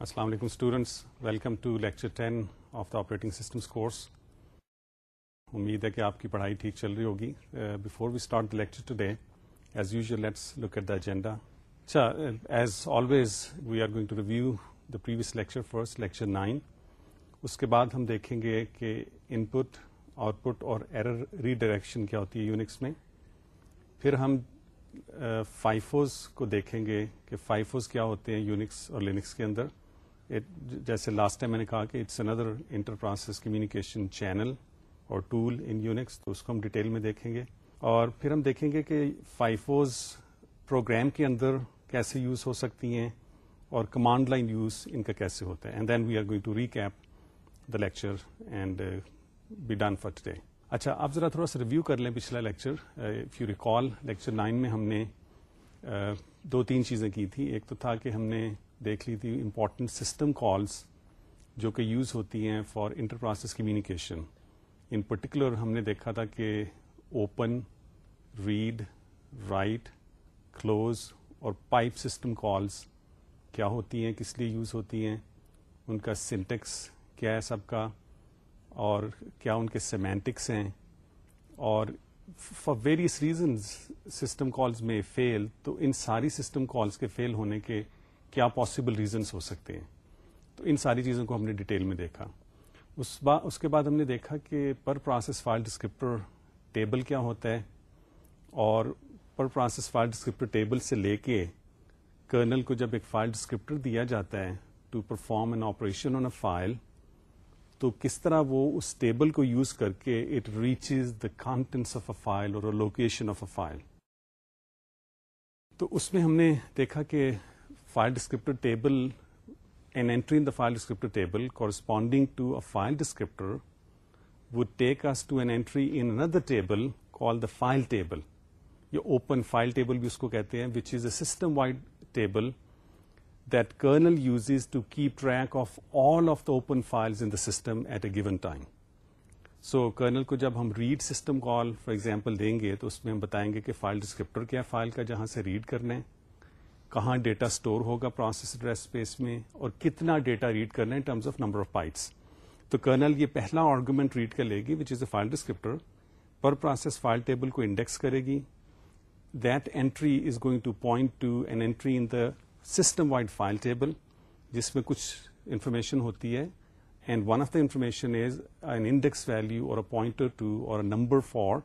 السلام علیکم students welcome to lecture ten of the operating systems course امید ہے کہ آپ کی پڑھائی ٹھیک چل رہی ہوگی. Before we start the lecture today as usual let's look at the agenda اچھا as always we are going to review the previous lecture first lecture nine اس کے بعد ہم دیکھیں گے کہ ان پٹ آؤٹ پٹ اور ایرر ری ڈائریکشن کیا ہوتی ہے یونکس میں پھر ہم فائفوز کو دیکھیں گے کہ فائفوز کیا ہوتے ہیں یونکس اور لینکس کے اندر جیسے لاسٹ ٹائم میں نے کہا کہ اٹس اندر انٹر پروسیس کمیونیکیشن چینل اور ٹول ان یونکس تو اس کو ہم ڈیٹیل میں دیکھیں گے۔ اور پھر ہم دیکھیں گے کہ فائفوز پروگرام کے اندر کیسے یوز ہو سکتی ہیں اور کمانڈ لائن یوز ان کا کیسے ہوتا ہے۔ And then we are going to recap the lecture and be done for today اچھا آپ ذرا تھوڑا سا ریویو کر لیں پچھلا lecture if you recall lecture nine میں ہم نے uh, دو تین چیزیں کی تھی ایک تو تھا کہ ہم نے دیکھ لی تھی امپورٹنٹ سسٹم کالس جو کہ یوز ہوتی ہیں for inter process communication in particular ہم نے دیکھا تھا کہ اوپن ریڈ رائٹ کلوز اور پائپ سسٹم کالس کیا ہوتی ہیں، کس لیے یوز ہوتی ہیں، ان کا سنٹیکس کیا ہے سب کا اور کیا ان کے سیمینٹکس ہیں۔ اور for various reasons system calls میں فیل تو ان ساری سسٹم کالز کے فیل ہونے کے کیا پاسبل ریزنس ہو سکتے ہیں۔ تو ان ساری چیزوں کو ہم نے ڈیٹیل میں دیکھا۔ اس با، اس کے بعد ہم نے دیکھا کہ per process file descriptor table کیا ہوتا ہے اور per process file descriptor table سے لے کے کرنل کو جب ایک فائل ڈسکرپٹر دیا جاتا ہے to perform an operation on a file تو کس طرح وہ اس ٹیبل کو یوز کر کے it reaches the contents of a file اور لوکیشن آف اے فائل تو اس میں ہم نے دیکھا کہ file descriptor table an entry in the file descriptor table corresponding to a file descriptor would take us to an entry in another table call the file table یا open file table بھی اس کو کہتے ہیں which is a system wide table that kernel uses to keep track of all of the open files in the system at a given time so kernel کو جب ہم read system call for example دیں گے تو اس میں ہم بتائیں گے کہ فائل ڈسکرپٹر کیا فائل کا جہاں سے ریڈ کرنا ہے۔ کہاں ڈیٹا اسٹور ہوگا پروسیس ایڈریس اسپیس میں اور کتنا ڈیٹا ریڈ کرنا ہے terms of number of bytes تو کرنل یہ پہلا آرگومنٹ ریڈ کر لے گی which is a file descriptor per process file table کو انڈیکس کرے گی. That entry is going to point to an entry in the system wide file table جس میں کچھ انفارمیشن ہوتی ہے. And one of the information is an index value اور pointer to اور number for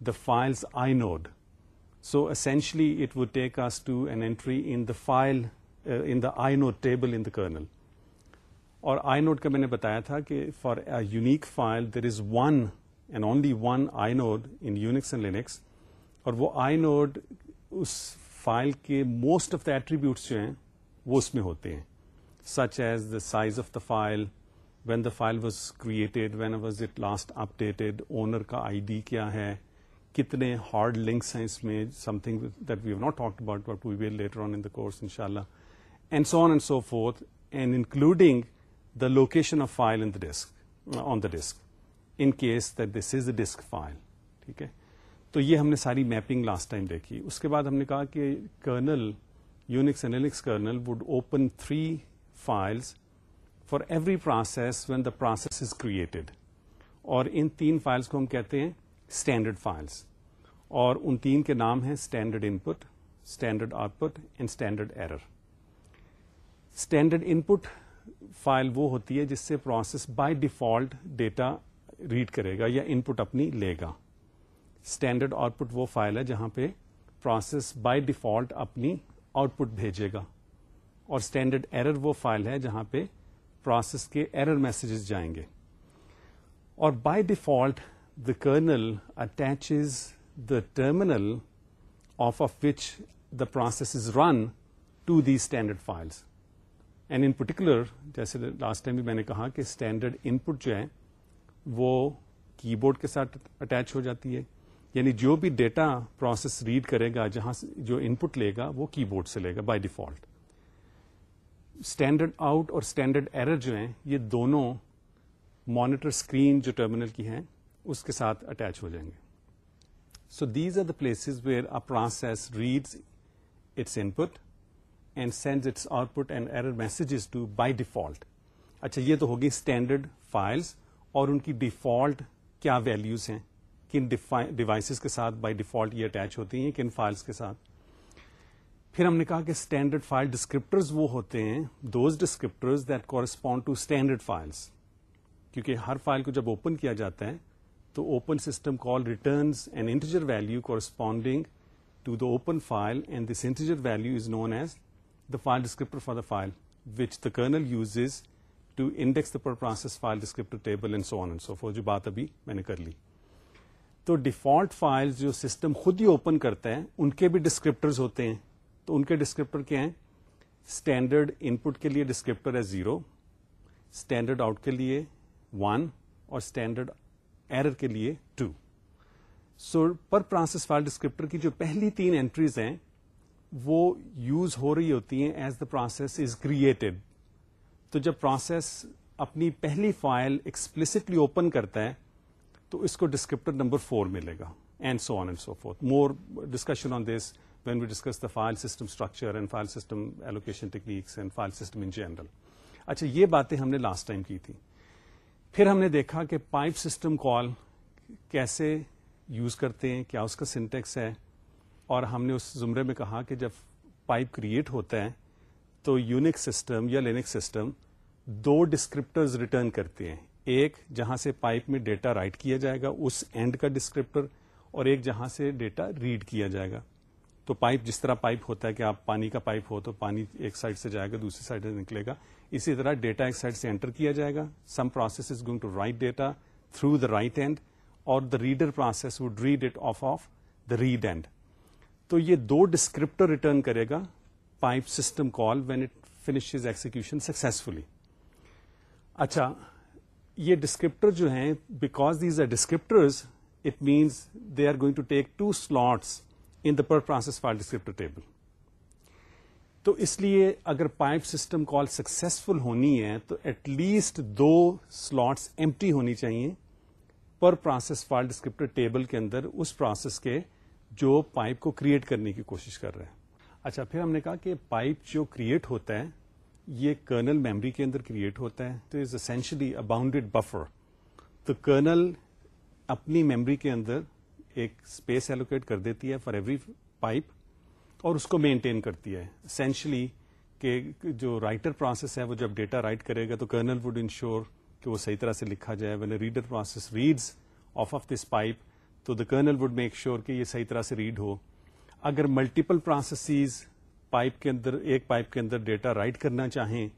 the file's inode so essentially it would take us to an entry in the file in the inode table in the kernel اور inode کا میں نے بتایا تھا کہ for a unique file there is one and only one inode in Unix and Linux اور وہ I node اس فائل کے موسٹ آف دا ایٹریبیوٹس جو ہیں وہ اس میں ہوتے ہیں such as the size of the file when the file was created when was it last updated owner کا آئی ڈی کیا ہے کتنے ہارڈ لنکس ہیں اس میں something that we have not talk about what we will later on in the course ان شاء اللہ and so on and so forth and including the location of file in the disk on the disk in case that this is a disk file ٹھیک ہے تو یہ ہم نے ساری mapping last time دیکھی. اس کے بعد ہم نے کہا کہ kernel Unix and Linux kernel would open three files for every process when the process is created اور ان تین فائلس کو ہم کہتے ہیں اسٹینڈرڈ فائلس اور ان تین کے نام ہیں standard input standard output and standard error standard input file وہ ہوتی ہے جس سے process by default data read کرے گا یا ان پٹ اپنی لے گا. اسٹینڈرڈ آؤٹ پٹ وہ فائل ہے جہاں پہ پروسیس بائی ڈیفالٹ اپنی آؤٹ پٹ بھیجے گا. اور اسٹینڈرڈ ایرر وہ فائل ہے جہاں پہ پروسیس کے ایرر میسجز جائیں گے. اور by default the kernel attaches the terminal of of which the process is run to the standard files and in particular جیسے لاسٹ ٹائم بھی میں نے کہا کہ اسٹینڈرڈ ان پٹ جو ہے، وہ کی بورڈ کے ساتھ اٹیچ ہو جاتی ہے۔ یعنی جو بھی ڈیٹا پروسیس ریڈ کرے گا، جہاں جو ان پٹ لے گا، وہ کی بورڈ سے لے گا بائی ڈیفالٹ اسٹینڈرڈ آؤٹ اور اسٹینڈرڈ ایرر جو ہیں، یہ دونوں مانیٹر اسکرین جو ٹرمینل کی ہیں اس کے ساتھ اٹیچ ہو جائیں گے۔ So these are the places where a process reads its input and sends its output and error messages to by default اچھا یہ تو ہوگی اسٹینڈرڈ فائلس اور ان کی ڈیفالٹ کیا ویلوز ہیں؟ کن ڈیوائسز کے ساتھ بائی ڈیفالٹ یہ اٹیچ ہوتی ہیں، کن فائلس کے ساتھ؟ پھر ہم نے کہا کہ اسٹینڈرڈ فائل ڈسکرپٹرز وہ ہوتے ہیں those descriptors that correspond to standard files کیونکہ ہر فائل کو جب اوپن کیا جاتا ہے تو open system call returns an integer value corresponding to the open file and this integer value is known as the file descriptor for the file which the kernel use to index the per process file descriptor table and so on and so forth جو بات ابھی میں نے کر لی۔ تو default file جو system خود ہی اوپن کرتا ہے، ان کے بھی ڈسکرپٹرز ہوتے ہیں۔ تو ان کے ڈسکرپٹر کیا ہیں؟ اسٹینڈرڈ ان پٹ کے لیے ڈسکرپٹر ہے زیرو اسٹینڈرڈ آؤٹ کے لیے ون اور اسٹینڈرڈ ایرر کے لیے two so per process file descriptor کی جو پہلی تین اینٹریز ہیں، وہ یوز ہو رہی ہوتی ہیں as the process is created تو جب پروسیس اپنی پہلی فائل ایکسپلسٹلی اوپن کرتا ہے، تو اس کو ڈسکرپٹر نمبر فور ملے گا and so on and so forth more discussion on this when we discuss the file system structure and file system allocation techniques and file system in general اچھا یہ باتیں ہم نے لاسٹ ٹائم کی تھی پھر ہم نے دیکھا کہ پائپ سسٹم کال کیسے یوز کرتے ہیں، کیا اس کا سنٹیکس ہے۔ اور ہم نے اس زمرے میں کہا کہ جب پائپ کریٹ ہوتا ہے تو یونک سسٹم یا لینک سسٹم دو ڈسکرپٹرز ریٹرن کرتے ہیں۔ ایک جہاں سے پائپ میں ڈیٹا رائٹ کیا جائے گا، اس اینڈ کا ڈسکرپٹر اور ایک جہاں سے ڈیٹا ریڈ کیا جائے گا۔ تو پائپ جس طرح پائپ ہوتا ہے کہ آپ پانی کا پائپ ہو تو پانی ایک سائڈ سے جائے گا، دوسری سائڈ سے نکلے گا۔ اسی طرح ڈیٹا ایک سائڈ سے انٹر کیا جائے گا۔ Some process is going to write data through the write end اور the reader process would read it off of the read end تو یہ دو ڈسکرپٹر ریٹرن کرے گا pipe system call when it finish execution successfully اچھا یہ descriptor جو ہیں because these are descriptors it means they are going to take two slots in the per process file descriptor table. تو اس لیے اگر pipe system call successful ہونی ہے، تو ایٹ لیسٹ دو سلاٹس ایمٹی ہونی چاہیے per process file descriptor table کے اندر اس پروسیس کے جو پائپ کو کریٹ کرنے کی کوشش کر رہے ہیں۔ اچھا پھر ہم نے کہا کہ پائپ جو کریٹ ہوتا ہے، یہ کرنل میموری کے اندر کریٹ ہوتا ہے، تو is essentially a bounded buffer تو کرنل اپنی میموری کے اندر ایک اسپیس ایلوکیٹ کر دیتی ہے فار ایوری پائپ اور اس کو مینٹین کرتی ہے. اسینشلی کہ جو رائٹر پروسیس ہے، وہ جب ڈیٹا رائٹ کرے گا تو کرنل وڈ انشور کہ وہ صحیح طرح سے لکھا جائے. When reader process reads off of this pipe تو the kernel would make sure کہ یہ صحیح طرح سے ریڈ ہو. اگر ملٹیپل پروسیسز پائپ کے اندر، ایک پائپ کے اندر ڈیٹا رائٹ کرنا چاہیں،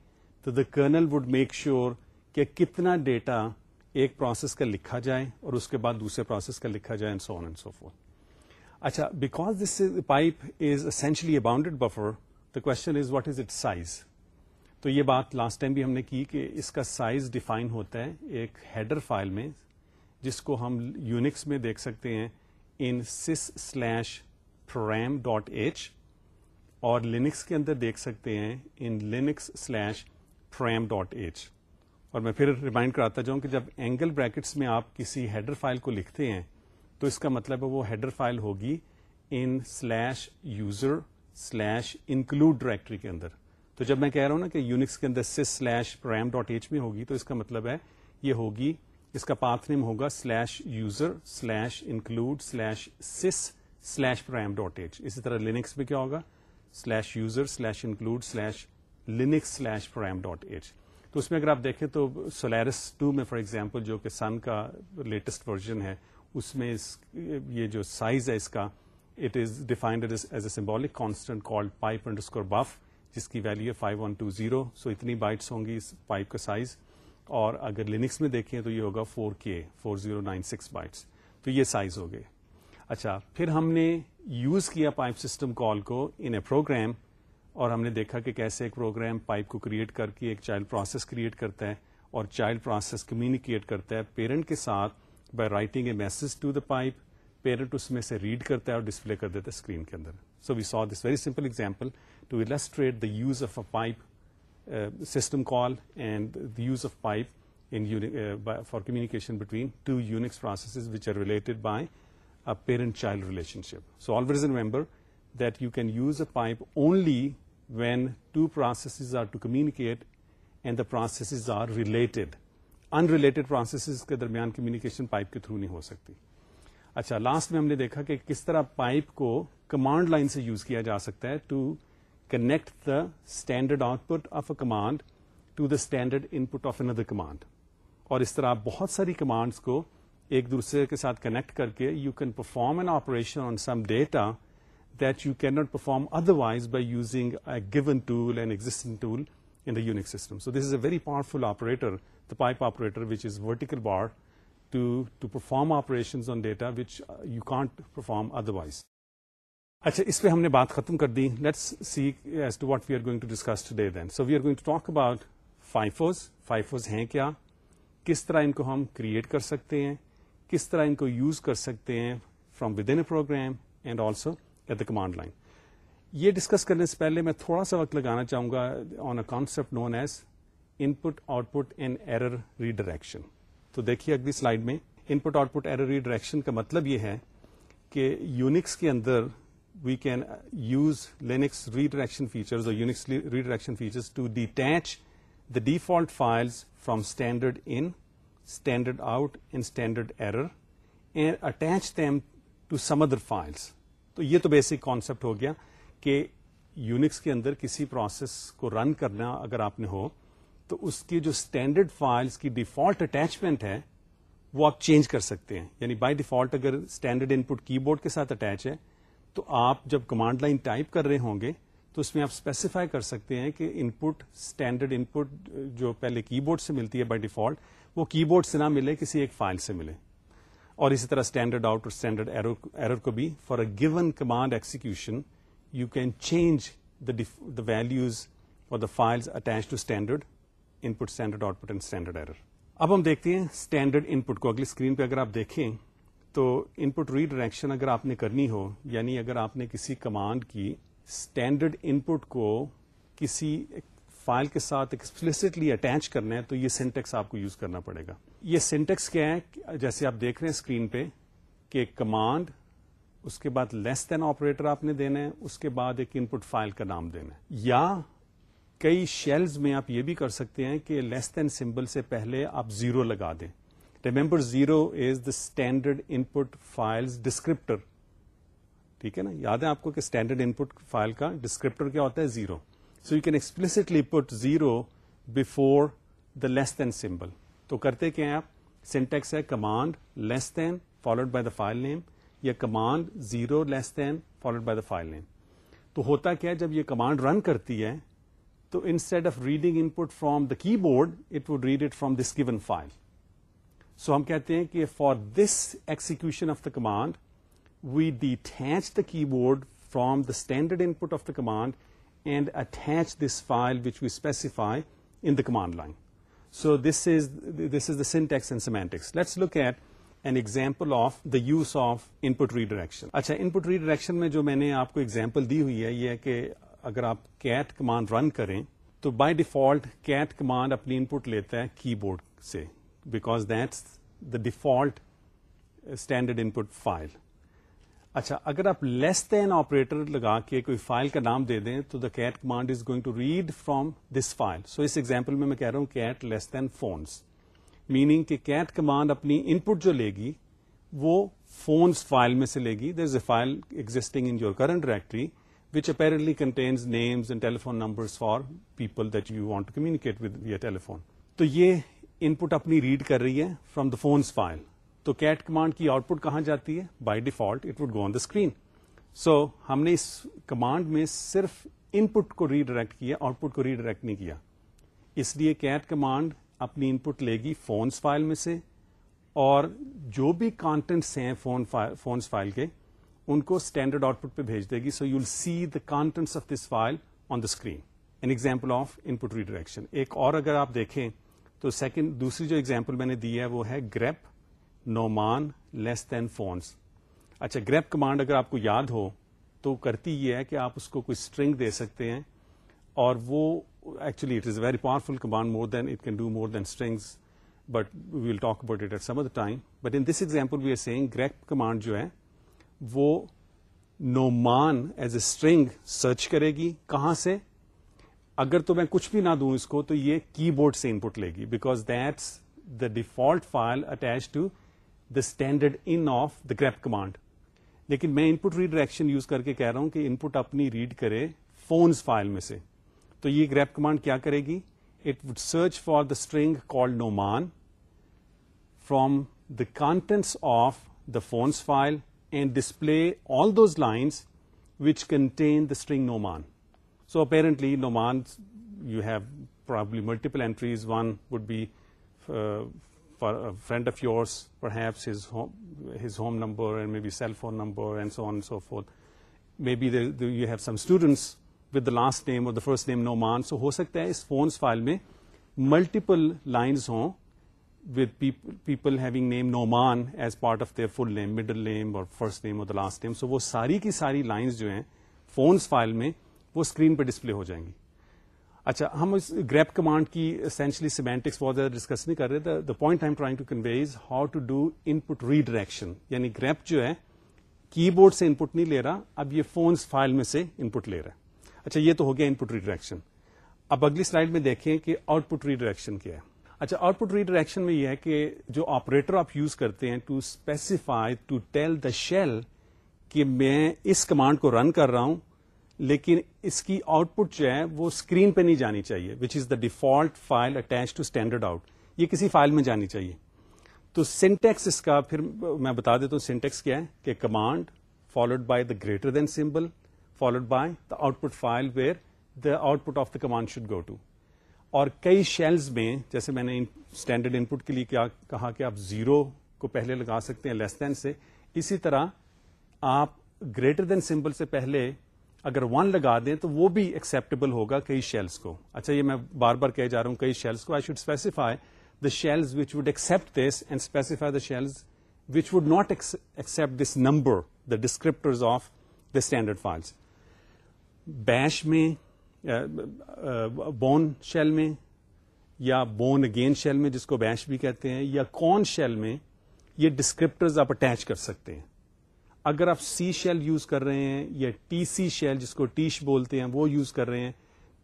تو the kernel would make sure کہ کتنا ڈیٹا ایک پروسیس کا لکھا جائے اور اس کے بعد دوسرے پروسیس کا لکھا جائے سو اینڈ سو فور اچھا because this pipe is essentially a bounded buffer the question is what is it size تو یہ بات لاسٹ ٹائم بھی ہم نے کی کہ اس کا سائز ڈیفائن ہوتا ہے ایک ہیڈر فائل میں، جس کو ہم یونکس میں دیکھ سکتے ہیں in sys slash param dot H اور لینکس کے اندر دیکھ سکتے ہیں in Linux slash param dot H اور میں پھر ریمائنڈ کراتا جاؤں کہ جب اینگل بریکٹس میں آپ کسی ہیڈر فائل کو لکھتے ہیں، تو اس کا مطلب ہے وہ ہیڈر فائل ہوگی in slash user slash include directory کے اندر۔ تو جب میں کہہ رہا ہوں نا کہ یونکس کے اندر sys slash param dot H میں ہوگی، تو اس کا مطلب ہے یہ ہوگی، اس کا پاتھ نیم ہوگا slash user slash include slash sys slash param dot H اسی طرح لینکس میں کیا ہوگا؟ Slash user slash include slash Linux slash param dot H تو اس میں اگر آپ دیکھیں تو سولیرس ٹو میں فار ایگزامپل جو کہ سن کا لیٹسٹ ورژن ہے، اس میں اس یہ جو سائز ہے اس کا it is defined as a symbolic constant called pipe underscore buf جس کی ویلو ہے five one two zero so اتنی بائٹس ہوں گی اس پائپ کا سائز اور اگر لینکس میں دیکھیں تو یہ ہوگا four K four zero nine six bytes تو یہ سائز ہو گئے۔ اچھا پھر ہم نے یوز کیا پائپ سسٹم کال کو ان اے پروگرام اور ہم نے دیکھا کہ کیسے ایک پروگرام پائپ کو کریٹ کر کے ایک چائلڈ پروسیس کریٹ کرتا ہے اور چائلڈ پروسیس کمیونیکیٹ کرتا ہے، پیرنٹ کے ساتھ by writing a message to the pipe parent اس میں سے ریڈ کرتا ہے اور ڈسپلے کر دیتا ہے اسکرین کے اندر۔ So we saw this very simple example to illustrate the use of a pipe system call and the use of pipe for communication between two Unix processes which are related by parent child relationship so always remember that you can use a pipe only when two processes are to communicate and the processes are related in related processes کے درمیان communication pipe کے through نہیں ہو سکتی۔ اچھا last میں ہم نے دیکھا کہ کس طرح پائپ کو کمانڈ لائن سے یوز کیا جا سکتا ہے to connect the standard output of a command to the standard input of another command اور اس طرح بہت ساری کمانڈس کو ایک دوسرے کے ساتھ کنیکٹ کر کے you can perform an operation on some data that you cannot perform otherwise by using a given tool and existing tool in the Unix system so this is a very powerful operator the pipe operator which is vertical bar to to perform operation on data which you can't perform otherwise اچھا اس پہ ہم نے بات ختم کر دی let's see as to what we are going to discuss today then so we are going to talk about FIFOs FIFOs ہیں کیا کس طرح ان کو ہم کریٹ کر سکتے ہیں کس طرح ان کو یوز کر سکتے ہیں from within a program and also at the command line یہ ڈسکس کرنے سے پہلے میں تھوڑا سا وقت لگانا چاہوں گا on a concept known as input output and error redirection تو دیکھیے اگلی سلائڈ میں input output error redirection کا مطلب یہ ہے کہ یونکس کے اندر we can use Linux redirection features اور Unix redirection features to detach the default files from standard in standard out in standard error and attach them to some other files تو یہ تو بیسک کانسیپٹ ہو گیا کہ Unix کے اندر کسی process کو رن کرنا اگر آپ نے ہو، تو اس کی جو اسٹینڈرڈ فائلس کی ڈیفالٹ اٹیچمنٹ ہے، وہ آپ چینج کر سکتے ہیں۔ یعنی بائی ڈیفالٹ اگر standard input keyboard کے ساتھ اٹیچ ہے، تو آپ جب کمانڈ لائن ٹائپ کر رہے ہوں گے، تو اس میں آپ اسپیسیفائی کر سکتے ہیں کہ input standard input جو پہلے کی بورڈ سے ملتی ہے بائی ڈیفالٹ وہ کی بورڈ سے نہ ملے، کسی ایک فائل سے ملے۔ اور اسی طرح اسٹینڈرڈ آؤٹ اور اسٹینڈرڈ ایرر کو بھی for a given command execution you can change the values اور the files attach to standard input standard output and standard error اب ہم دیکھتے ہیں اسٹینڈرڈ ان پٹ کو. اگلی اسکرین پہ اگر آپ دیکھیں تو ان پٹ ری ڈائریکشن اگر آپ نے کرنی ہو یعنی اگر آپ نے کسی کمانڈ کی اسٹینڈرڈ ان پٹ کو کسی فائل کے ساتھ ایکسپلسٹلی اٹیچ کرنا ہے، تو یہ سینٹیکس آپ کو یوز کرنا پڑے گا۔ یہ سینٹیکس کیا ہے جیسے آپ دیکھ رہے ہیں اسکرین پہ کہ کمانڈ اس کے بعد لیس دین آپریٹر آپ نے دینا ہے، اس کے بعد ایک ان پٹ فائل کا نام دینا ہے۔ یا کئی شیلز میں آپ یہ بھی کر سکتے ہیں کہ لیس دین سمبل سے پہلے آپ زیرو لگا دیں۔ Remember zero is the standard input file descriptor ٹھیک ہے نا؟ یاد ہے آپ کو کہ اسٹینڈرڈ ان پٹ فائل کا ڈسکرپٹر کیا ہوتا ہے؟ Zero so you can explicitly put zero before the less than symbol تو کرتے کیا آپ سینٹیکس ہے command less than followed by the file name یا command zero less than followed by the file name تو ہوتا کیا جب یہ کمانڈ رن کرتی ہے تو instead of reading input from the keyboard it would read it from this given file so ہم کہتے ہیں کہ for this execution of the command we detach the keyboard from the standard input of the command and attach this file which we specify in the command line so this is this is the syntax and semantics let's look at an example of the use of input redirection اچھا input redirection میں جو میں نے آپ کو example دی ہوئی ہے یہ ہے کہ اگر آپ کیٹ کمانڈ رن کریں تو بائی ڈیفالٹ کیٹ کمانڈ اپنی ان پٹ لیتا ہے کی بورڈ سے because that's the default standard input file اچھا اگر آپ لیس دین آپریٹر لگا کے کوئی فائل کا نام دے دیں تو the cat command is going to read from this file so us example میں میں کہہ رہا ہوں cat less than phones meaning کہ کیٹ کمانڈ اپنی ان پٹ جو لے گی، وہ فونس فائل میں سے لے گی. There is a file existing in your current directory which apparently contains names and telephone number for people that you want to communicate with where telephone تو یہ ان پٹ اپنی ریڈ کر رہی ہے فرام دا فونس فائل تو cat command کی output کہاں جاتی ہے؟ By default it would go on the screen. So ہم نے اس کمانڈ میں صرف ان پٹ کو ریڈائریکٹ کیا آؤٹ پٹ کو ریڈائریکٹ نہیں کیا۔ اس لیے کیٹ کمانڈ اپنی ان پٹ لے گی فونس فائل میں سے، اور جو بھی کانٹینٹس ہیں فونس فائل کے، ان کو اسٹینڈرڈ آؤٹ پٹ پہ بھیج دے گی۔ So you see the contents of this file on the screen an example of input redirection ایک اور اگر آپ دیکھیں تو سیکنڈ دوسری جو ایگزامپل میں نے دی ہے وہ ہے grep Noman less than phones اچھا گریپ کمانڈ اگر آپ کو یاد ہو، تو کرتی یہ ہے کہ آپ اس کو کوئی اسٹرنگ دے سکتے ہیں، اور وہ actually it is very powerful command more than it can do more than strings but we will talk about it at some other time but in this example we are seeing grep command جو ہے، وہ Nauman as a string search کرے گی، کہاں سے؟ اگر تو میں کچھ بھی نہ دوں اس کو، تو یہ کی بورڈ سے ان پٹ لے گی because that's the default file attach to the standard in of the grep command لیکن میں ان پٹ ری ڈائریکشن یوز کر کے کہہ رہا ہوں کہ ان پٹ اپنی ریڈ کرے فونز فائل میں سے تو یہ گریپ کمانڈ کیا کرے گی it would search for the string call Nauman from the contents of the phones file and display all those lines which contain the string Nauman so apparently Nauman you have probably multiple entries one would be friend of yours perhaps his home number and maybe cell phone number and so on so forth maybe you have some students with the last name اور the first name نو مان so ہو سکتا ہے اس phones file میں multiple lines ہوں with people having name Nauman as part of their full name middle name اور first name اور دا لاسٹ نیم سو وہ ساری کی ساری لائنز جو ہیں فونس فائل میں وہ اسکرین پہ ڈسپلے ہو جائیں گی اچھا ہم اس گریپ کمانڈ کی اسینشلی سیمینٹکس بہت زیادہ ڈسکس نہیں کر رہے the point I trying to convey is how to do input redirection یعنی گریپ جو ہے کی بورڈ سے ان پٹ نہیں لے رہا، اب یہ فونس فائل میں سے ان پٹ لے رہا ہے۔ اچھا یہ تو ہو گیا ان پٹ ریڈائریکشن اب اگلی سلائڈ میں دیکھیں کہ آؤٹ پٹ ریڈائریکشن کیا ہے۔ اچھا آؤٹ پٹ ریڈائریکشن میں یہ ہے کہ جو آپریٹر آپ یوز کرتے ہیں to specify to tell the shell کہ میں اس کمانڈ کو رن کر رہا ہوں لیکن اس کی آؤٹ پٹ جو ہے وہ اسکرین پہ نہیں جانی چاہیے which is the default file attach to standard out یہ کسی فائل میں جانی چاہیے. تو سینٹیکس اس کا پھر میں بتا دیتا ہوں سینٹیکس کیا ہے کہ command followed by the greater than symbol followed by the output file where the output of the command should go to اور کئی شیلز میں، جیسے میں نے اسٹینڈرڈ ان پٹ کے لیے کیا کہا کہ آپ زیرو کو پہلے لگا سکتے ہیں لیس دین سے، اسی طرح آپ گریٹر دین سمبل سے پہلے اگر ون لگا دیں تو وہ بھی ایکسپٹیبل ہوگا کئی شیلس کو۔ اچھا یہ میں بار بار کہہ جا رہا ہوں، کئی شیلس کو۔ I should specify the shells which would accept this and specify the shells which would not accept this number the descriptor of the standard files bash میں uh, uh, بون شیل میں یا Bourne again shell میں، جس کو بیش بھی کہتے ہیں، یا کون شیل میں یہ ڈسکرپٹرز آپ اٹیچ کر سکتے ہیں۔ اگر آپ سی شیل یوز کر رہے ہیں یا ٹی سی شیل جس کو ٹیش بولتے ہیں وہ یوز کر رہے ہیں،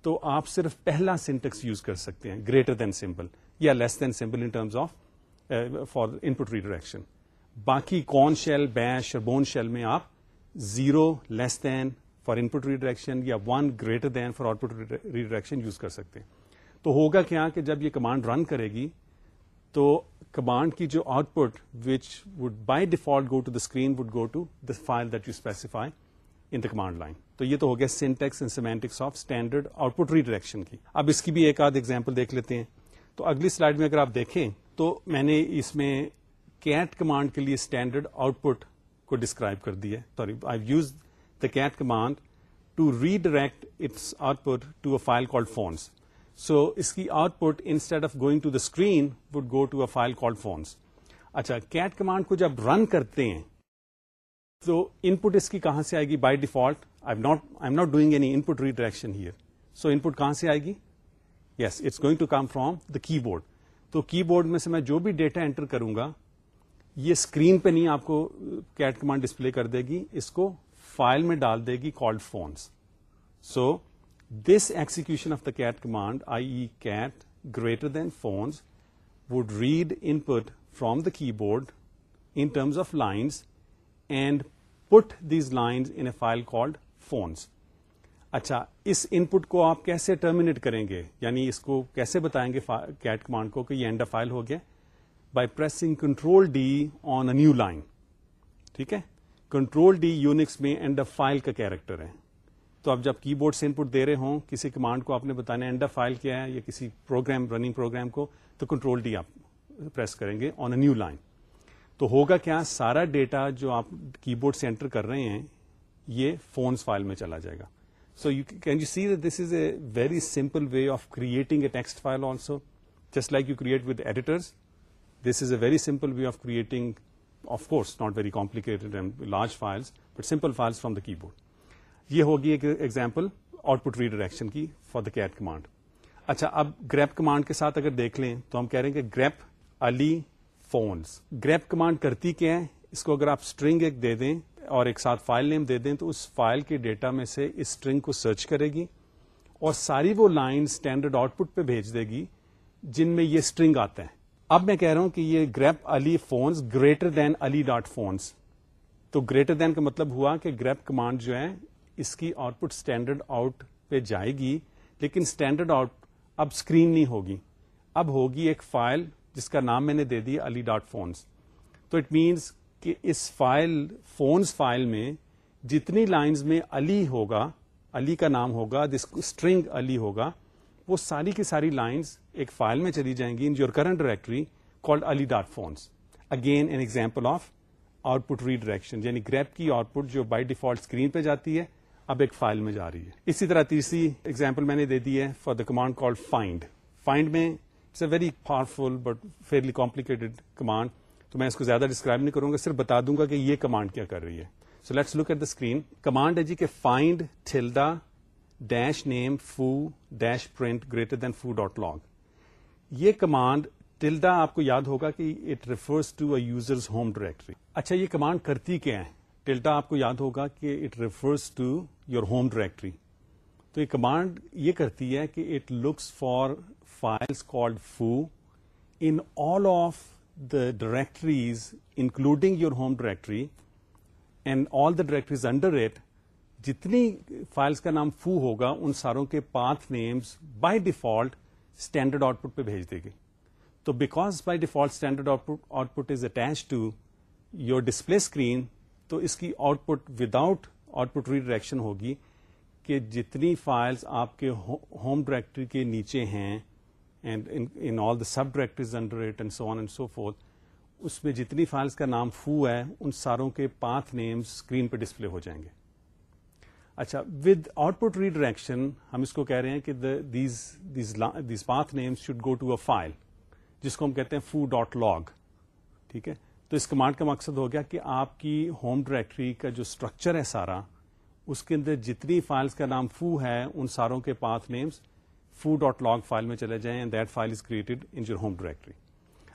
تو آپ صرف پہلا سینٹیکس یوز کر سکتے ہیں، گریٹر دین سمپل یا less than symbol in terms of for input redirection باقی کون شیل، بیش اور بون شیل میں آپ zero, less than for input redirection یا one greater than for output redirection use کر سکتے ہیں۔ تو ہوگا کیا کہ جب یہ کمانڈ رن کرے گی تو کمانڈ کی جو output which would by default go to the screen would go to the file that you specify in the command line تو یہ تو ہو گیا syntax and semantics of standard output redirection کی. اب اس کی بھی ایک آدھ ایگزامپل دیکھ لیتے ہیں. تو اگلی سلائڈ میں اگر آپ دیکھیں تو میں نے اس میں کیٹ کمانڈ کے لیے اسٹینڈرڈ آؤٹ پٹ کو ڈسکرائب کر دیا sorry I use the cat command to redirect its output to a file called phones. So, iski output instead of going to the screen would go to a file called phones. اچھا cat command کو جب run کرتے ہیں تو ان پٹ اس کی کہاں سے آئے گی by default I am not doing any input redirection here so input کہاں سے آئے گی yes it's going to come from the keyboard تو کی بورڈ میں سے میں جو بھی ڈیٹا انٹر کروں گا یہ اسکرین پہ نہیں آپ کو کیٹ کمانڈ ڈسپلے کر دے گی اس کو فائل میں ڈال دے گی called phones so this execution of the cat command I E cat greater than phones would read input from the keyboard in terms of lines and put these lines in a file called phones اچھا اس ان پٹ کو آپ کیسے terminate کریں گے یعنی اس کو کیسے بتائیں گے کیٹ کمانڈ کو کہ یہ اینڈ فائل ہو گیا by pressing control D on a new line ٹھیک ہے کنٹرول ڈی یونکس میں اینڈ فائل کا کیریکٹر ہے تو اب جب کی بورڈ سے ان پٹ دے رہے ہوں، کسی کمانڈ کو آپ نے بتانا اینڈ فائل کیا ہے یا کسی پروگرام رننگ پروگرام کو، تو کنٹرول ڈی آپ پریس کریں گے آن اے نیو لائن تو ہوگا کیا؟ سارا ڈیٹا جو آپ کی بورڈ سے انٹر کر رہے ہیں، یہ فونس فائل میں چلا جائے گا. So you can you see this is a very simple way of creating a text file also just like you create with editors this is a very simple way of creating of course not very complicated and large files but simple files from the keyboard یہ ہوگی ایک example output redirection کی for the cat command اچھا اب grep command کے ساتھ اگر دیکھ لیں تو ہم کہہ رہے ہیں کہ grep Ali phones grep command کرتی کیا ہے؟ اس کو اگر آپ اسٹرنگ ایک دے دیں اور ایک ساتھ فائل نیم دے دیں تو اس فائل کے ڈیٹا میں سے اس اسٹرنگ کو سرچ کرے گی اور ساری وہ لائن اسٹینڈرڈ آؤٹ پٹ پہ بھیج دے گی جن میں یہ اسٹرنگ آتا ہے. اب میں کہہ رہا ہوں کہ یہ grep Ali phones greater than Ali dot phones تو گریٹر دین کا مطلب ہوا کہ گریپ کمانڈ جو ہے اس کی آؤٹ پٹ اسٹینڈرڈ آؤٹ پہ جائے گی، لیکن اسٹینڈرڈ آؤٹ اب اسکرین نہیں ہوگی۔ اب ہوگی ایک فائل جس کا نام میں نے دے دی علی ڈاٹ فونس تو اٹ مینس کہ اس فائل فونس فائل میں جتنی لائنز میں علی ہوگا، علی کا نام ہوگا، جس اسٹرنگ علی ہوگا، وہ ساری کی ساری لائنز ایک فائل میں چلی جائیں گی in your current directory called Ali dot phones again an example of output redirection یعنی گریپ کی آؤٹ پٹ جو بائی ڈیفالٹ اسکرین پہ جاتی ہے۔ اب ایک فائل میں جا رہی ہے۔ اسی طرح تیسری ایگزامپل میں نے دے دی ہے for the command called find find میں it's a very powerful but fairly complicated command تو میں اس کو زیادہ ڈسکرائب نہیں کروں گا، صرف بتا دوں گا کہ یہ کمانڈ کیا کر رہی ہے۔ So let's look at the screen command ہے جی کہ find ٹھلدا dash name foo dash print greater than foo dot log یہ کمانڈ ٹلڈا آپ کو یاد ہوگا کہ it refers to a user's home directory اچھا یہ کمانڈ کرتی کیا ہے؟ ٹلڈا آپ کو یاد ہوگا کہ it refers to your home directory تو یہ کمانڈ یہ کرتی ہے کہ it looks for files called foo in all of the directories including your home directory and all the directories under it جتنی فائلس کا نام فو ہوگا، ان ساروں کے path names by default standard output پہ بھیج دے گی تو because by default standard output is attached to your display screen تو اس کی output without output redirection ہوگی کہ جتنی فائلس آپ کے ہوم ڈائریکٹری کے نیچے ہیں and in all the subdirectories under it and so on and so forth اس میں جتنی فائلس کا نام فو ہے، ان ساروں کے پاتھ نیمز اسکرین پہ ڈسپلے ہو جائیں گے۔ اچھا ود آؤٹ پٹ ریڈائریکشن ہم اس کو کہہ رہے ہیں کہ these path names should go to a file جس کو ہم کہتے ہیں فو ڈاٹ لاگ ٹھیک ہے؟ تو اس کمانڈ کا مقصد ہو گیا کہ آپ کی ہوم ڈائریکٹری کا جو اسٹرکچر ہے سارا، اس کے اندر جتنی فائلس کا نام فو ہے، ان ساروں کے path names foo dot log file میں چلے جائیں and that file is created in your home directory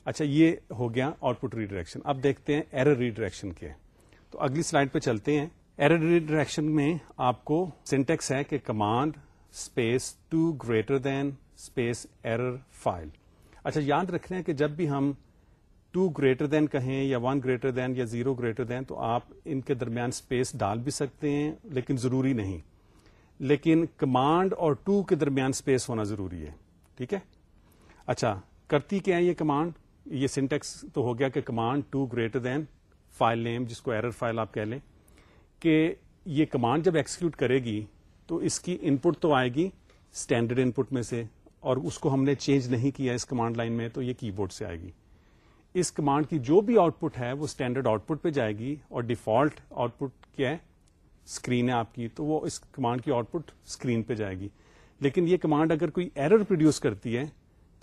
اچھا یہ ہو گیا آؤٹ پٹ ری ڈائریکشن اب دیکھتے ہیں ایرر ری ڈائریکشن کے. تو اگلی سلائڈ پہ چلتے ہیں. ایرر ری ڈائریکشن میں آپ کو سینٹیکس ہے کہ command space two greater than space error file اچھا یاد رکھنا ہے کہ جب بھی ہم ٹو گریٹر دین کہیں یا ون گریٹر دین یا زیرو گریٹر دین تو آپ ان کے درمیان اسپیس ڈال بھی سکتے ہیں، لیکن ضروری نہیں۔ لیکن کمانڈ اور ٹو کے درمیان اسپیس ہونا ضروری ہے، ٹھیک ہے؟ اچھا کرتی کیا ہے یہ کمانڈ؟ یہ سینٹیکس تو ہو گیا کہ command two greater than file name, جس کو ایرر فائل آپ کہہ لیں، کہ یہ کمانڈ جب ایکسیکیوٹ کرے گی تو اس کی ان پٹ تو آئے گی اسٹینڈرڈ ان پٹ میں سے، اور اس کو ہم نے چینج نہیں کیا اس کمانڈ لائن میں تو یہ کی بورڈ سے آئے گی۔ اس کمانڈ کی جو بھی آؤٹ پٹ ہے، وہ اسٹینڈرڈ آؤٹ پٹ پہ جائے گی اور ڈیفالٹ آؤٹ پٹ کیا ہے? اسکرین ہے آپ کی، تو وہ اس کمانڈ کی آؤٹ پٹ اسکرین پہ جائے گی. لیکن یہ کمانڈ اگر کوئی ایرر پروڈیوس کرتی ہے،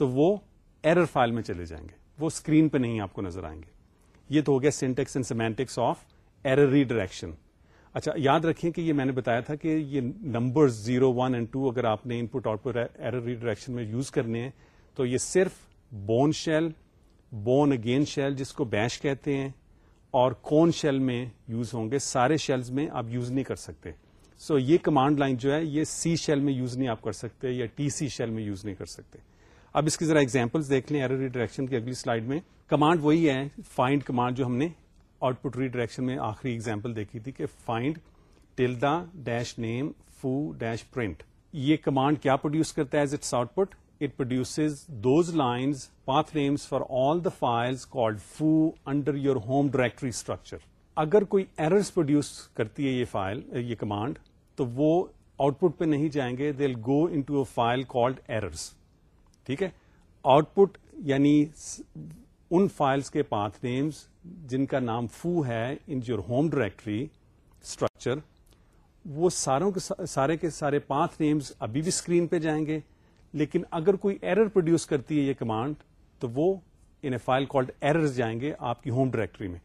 تو وہ ایرر فائل میں چلے جائیں گے. وہ اسکرین پہ نہیں آپ کو نظر آئیں گے. یہ تو ہو گیا syntax and semantics of error redirection اچھا یاد رکھیں کہ یہ میں نے بتایا تھا کہ یہ number zero one and two اگر آپ نے input output error redirection میں یوز کرنے ہیں، تو یہ صرف Bourne shell Bourne again shell جس کو بیش کہتے ہیں اور کون شیل میں یوز ہوں گے سارے شیلز میں آپ یوز نہیں کر سکتے۔ سو so, یہ کمانڈ لائن جو ہے یہ سی شیل میں یوز نہیں آپ کر سکتے یا ٹی سی شیل میں یوز نہیں کر سکتے۔ اب اس کی ذرا ایگزامپل دیکھ لیں ایرر ری ڈائریکشن کی اگلی سلائڈ میں۔ کمانڈ وہی ہے فائنڈ کمانڈ جو ہم نے آؤٹ پٹ ریڈائریکشن میں آخری ایگزامپل دیکھی تھی کہ find tilde dash name foo dash print یہ کمانڈ کیا پروڈیوس کرتا ہے as its output it produces those lines path names for all the files called foo under your home directory structure اگر کوئی ایررز پروڈیوس کرتی ہے یہ file یہ کمانڈ تو وہ آؤٹ پٹ پہ نہیں جائیں گے will go into a file called errors ٹھیک ہے آؤٹ پٹ یعنی ان فائلس کے پاتھ نیمز جن کا نام فو ہے in your home directory structure وہ ساروں کے سارے کے سارے پاتھ نیمز ابھی بھی اسکرین پہ جائیں گے لیکن اگر کوئی ایرر پروڈیوس کرتی ہے یہ کمانڈ تو وہ in a file called errors جائیں گے آپ کی ہوم ڈائریکٹری میں۔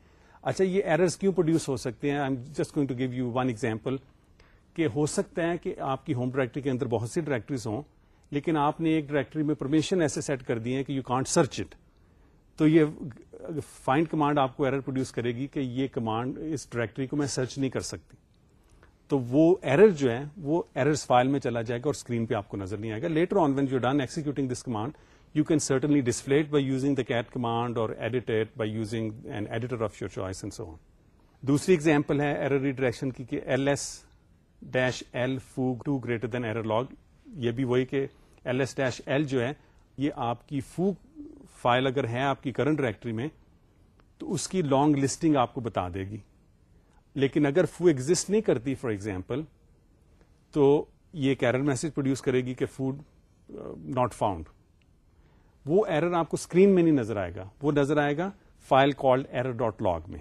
اچھا یہ ایررز کیوں پروڈیوس ہو سکتے ہیں؟ I am just going to give you one example کہ ہو سکتا ہے کہ آپ کی ہوم ڈائریکٹری کے اندر بہت سی ڈائریکٹریز ہوں، لیکن آپ نے ایک ڈائریکٹری میں پرمیشن ایسے سیٹ کر دی ہے کہ یو کانٹ سرچ اٹ تو یہ فائنڈ کمانڈ آپ کو ایرر پروڈیوس کرے گی کہ یہ کمانڈ اس ڈائریکٹری کو میں سرچ نہیں کر سکتی۔ تو وہ ایرر جو ہے وہ ایررز فائل میں چلا جائے گا اور اسکرین پہ آپ کو نظر نہیں آئے گا. Later on when you done executing this command you can certainly display by using the cat command اور edit by using an editor of your choice and so on دوسری ایگزامپل ہے ایرر ریڈریکشن کی کہ L S dash L foo two greater than error log یہ بھی وہی کہ L S dash L جو ہے، یہ آپ کی فوگ فائل اگر ہے، آپ کی کرنٹ ڈائریکٹری میں، تو اس کی لانگ لسٹنگ آپ کو بتا دے گی. لیکن اگر فو ایگزٹ نہیں کرتی فار ایگزامپل تو یہ ایک ایرر میسج پروڈیوس کرے گی کہ فوڈ ناٹ فاؤنڈ وہ ایرر آپ کو اسکرین میں نہیں نظر آئے گا. وہ نظر آئے گا file called error dot log میں.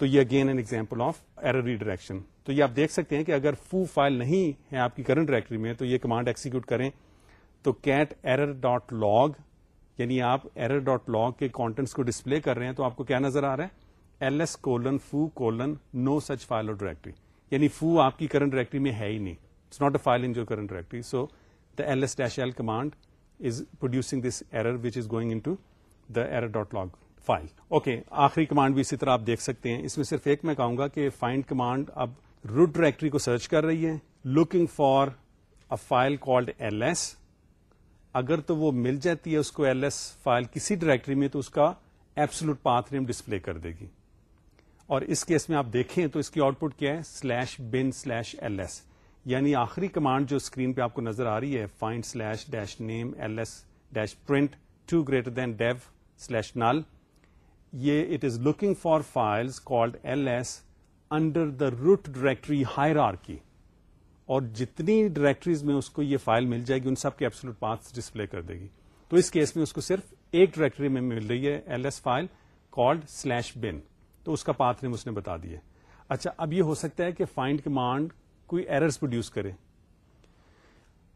تو یہ again an example of error redirection تو یہ آپ دیکھ سکتے ہیں کہ اگر فو فائل نہیں ہے آپ کی کرنٹ ڈائریکٹری میں، تو یہ کمانڈ ایکسیکیوٹ کریں. تو کیٹ ایرر ڈاٹ لاگ یعنی آپ ایرر ڈاٹ لاگ کے کانٹینٹس کو ڈسپلے کر رہے ہیں، تو آپ کو کیا نظر آ رہا ہے؟ L S colon foo colon no such file اور ڈائریکٹری یعنی فو آپ کی کرنٹ ڈائریکٹری میں ہے ہی نہیں. It's not a file in جو current directory so the L S dash L command is producing this error which is going into the error dot log file okay آخری کمانڈ بھی اسی طرح آپ دیکھ سکتے ہیں. اس میں صرف ایک میں کہوں گا کہ فائنڈ کمانڈ اب روٹ ڈائریکٹری کو سرچ کر رہی ہے. Looking for a file called L S اگر تو وہ مل جاتی ہے اس کو ایل ایس فائل کسی ڈائریکٹری میں تو اس کا ایپسلوٹ پاتھ نیم ڈسپلے کر دے گی. اور اس کیس میں آپ دیکھیں تو اس کی آؤٹ پٹ کیا ہے؟ Slash bin slash L S یعنی آخری کمانڈ جو اسکرین پہ آپ کو نظر آ رہی ہے find slash dash name L S dash print two greater than dev slash null یہ it is looking for file called L S under the root directory hierarchy اور جتنی ڈائریکٹریز میں اس کو یہ فائل مل جائے گی، ان سب کے ایپسلوٹ پاتھ ڈسپلے کر دے گی۔ تو اس کیس میں اس کو صرف ایک ڈائریکٹری میں مل رہی ہے L S file called slash bin تو اس کا پاتھ نیم اس نے بتا دیا اچھا اب یہ ہو سکتا ہے کہ فائنڈ کمانڈ کوئی ایررز پروڈیوس کرے۔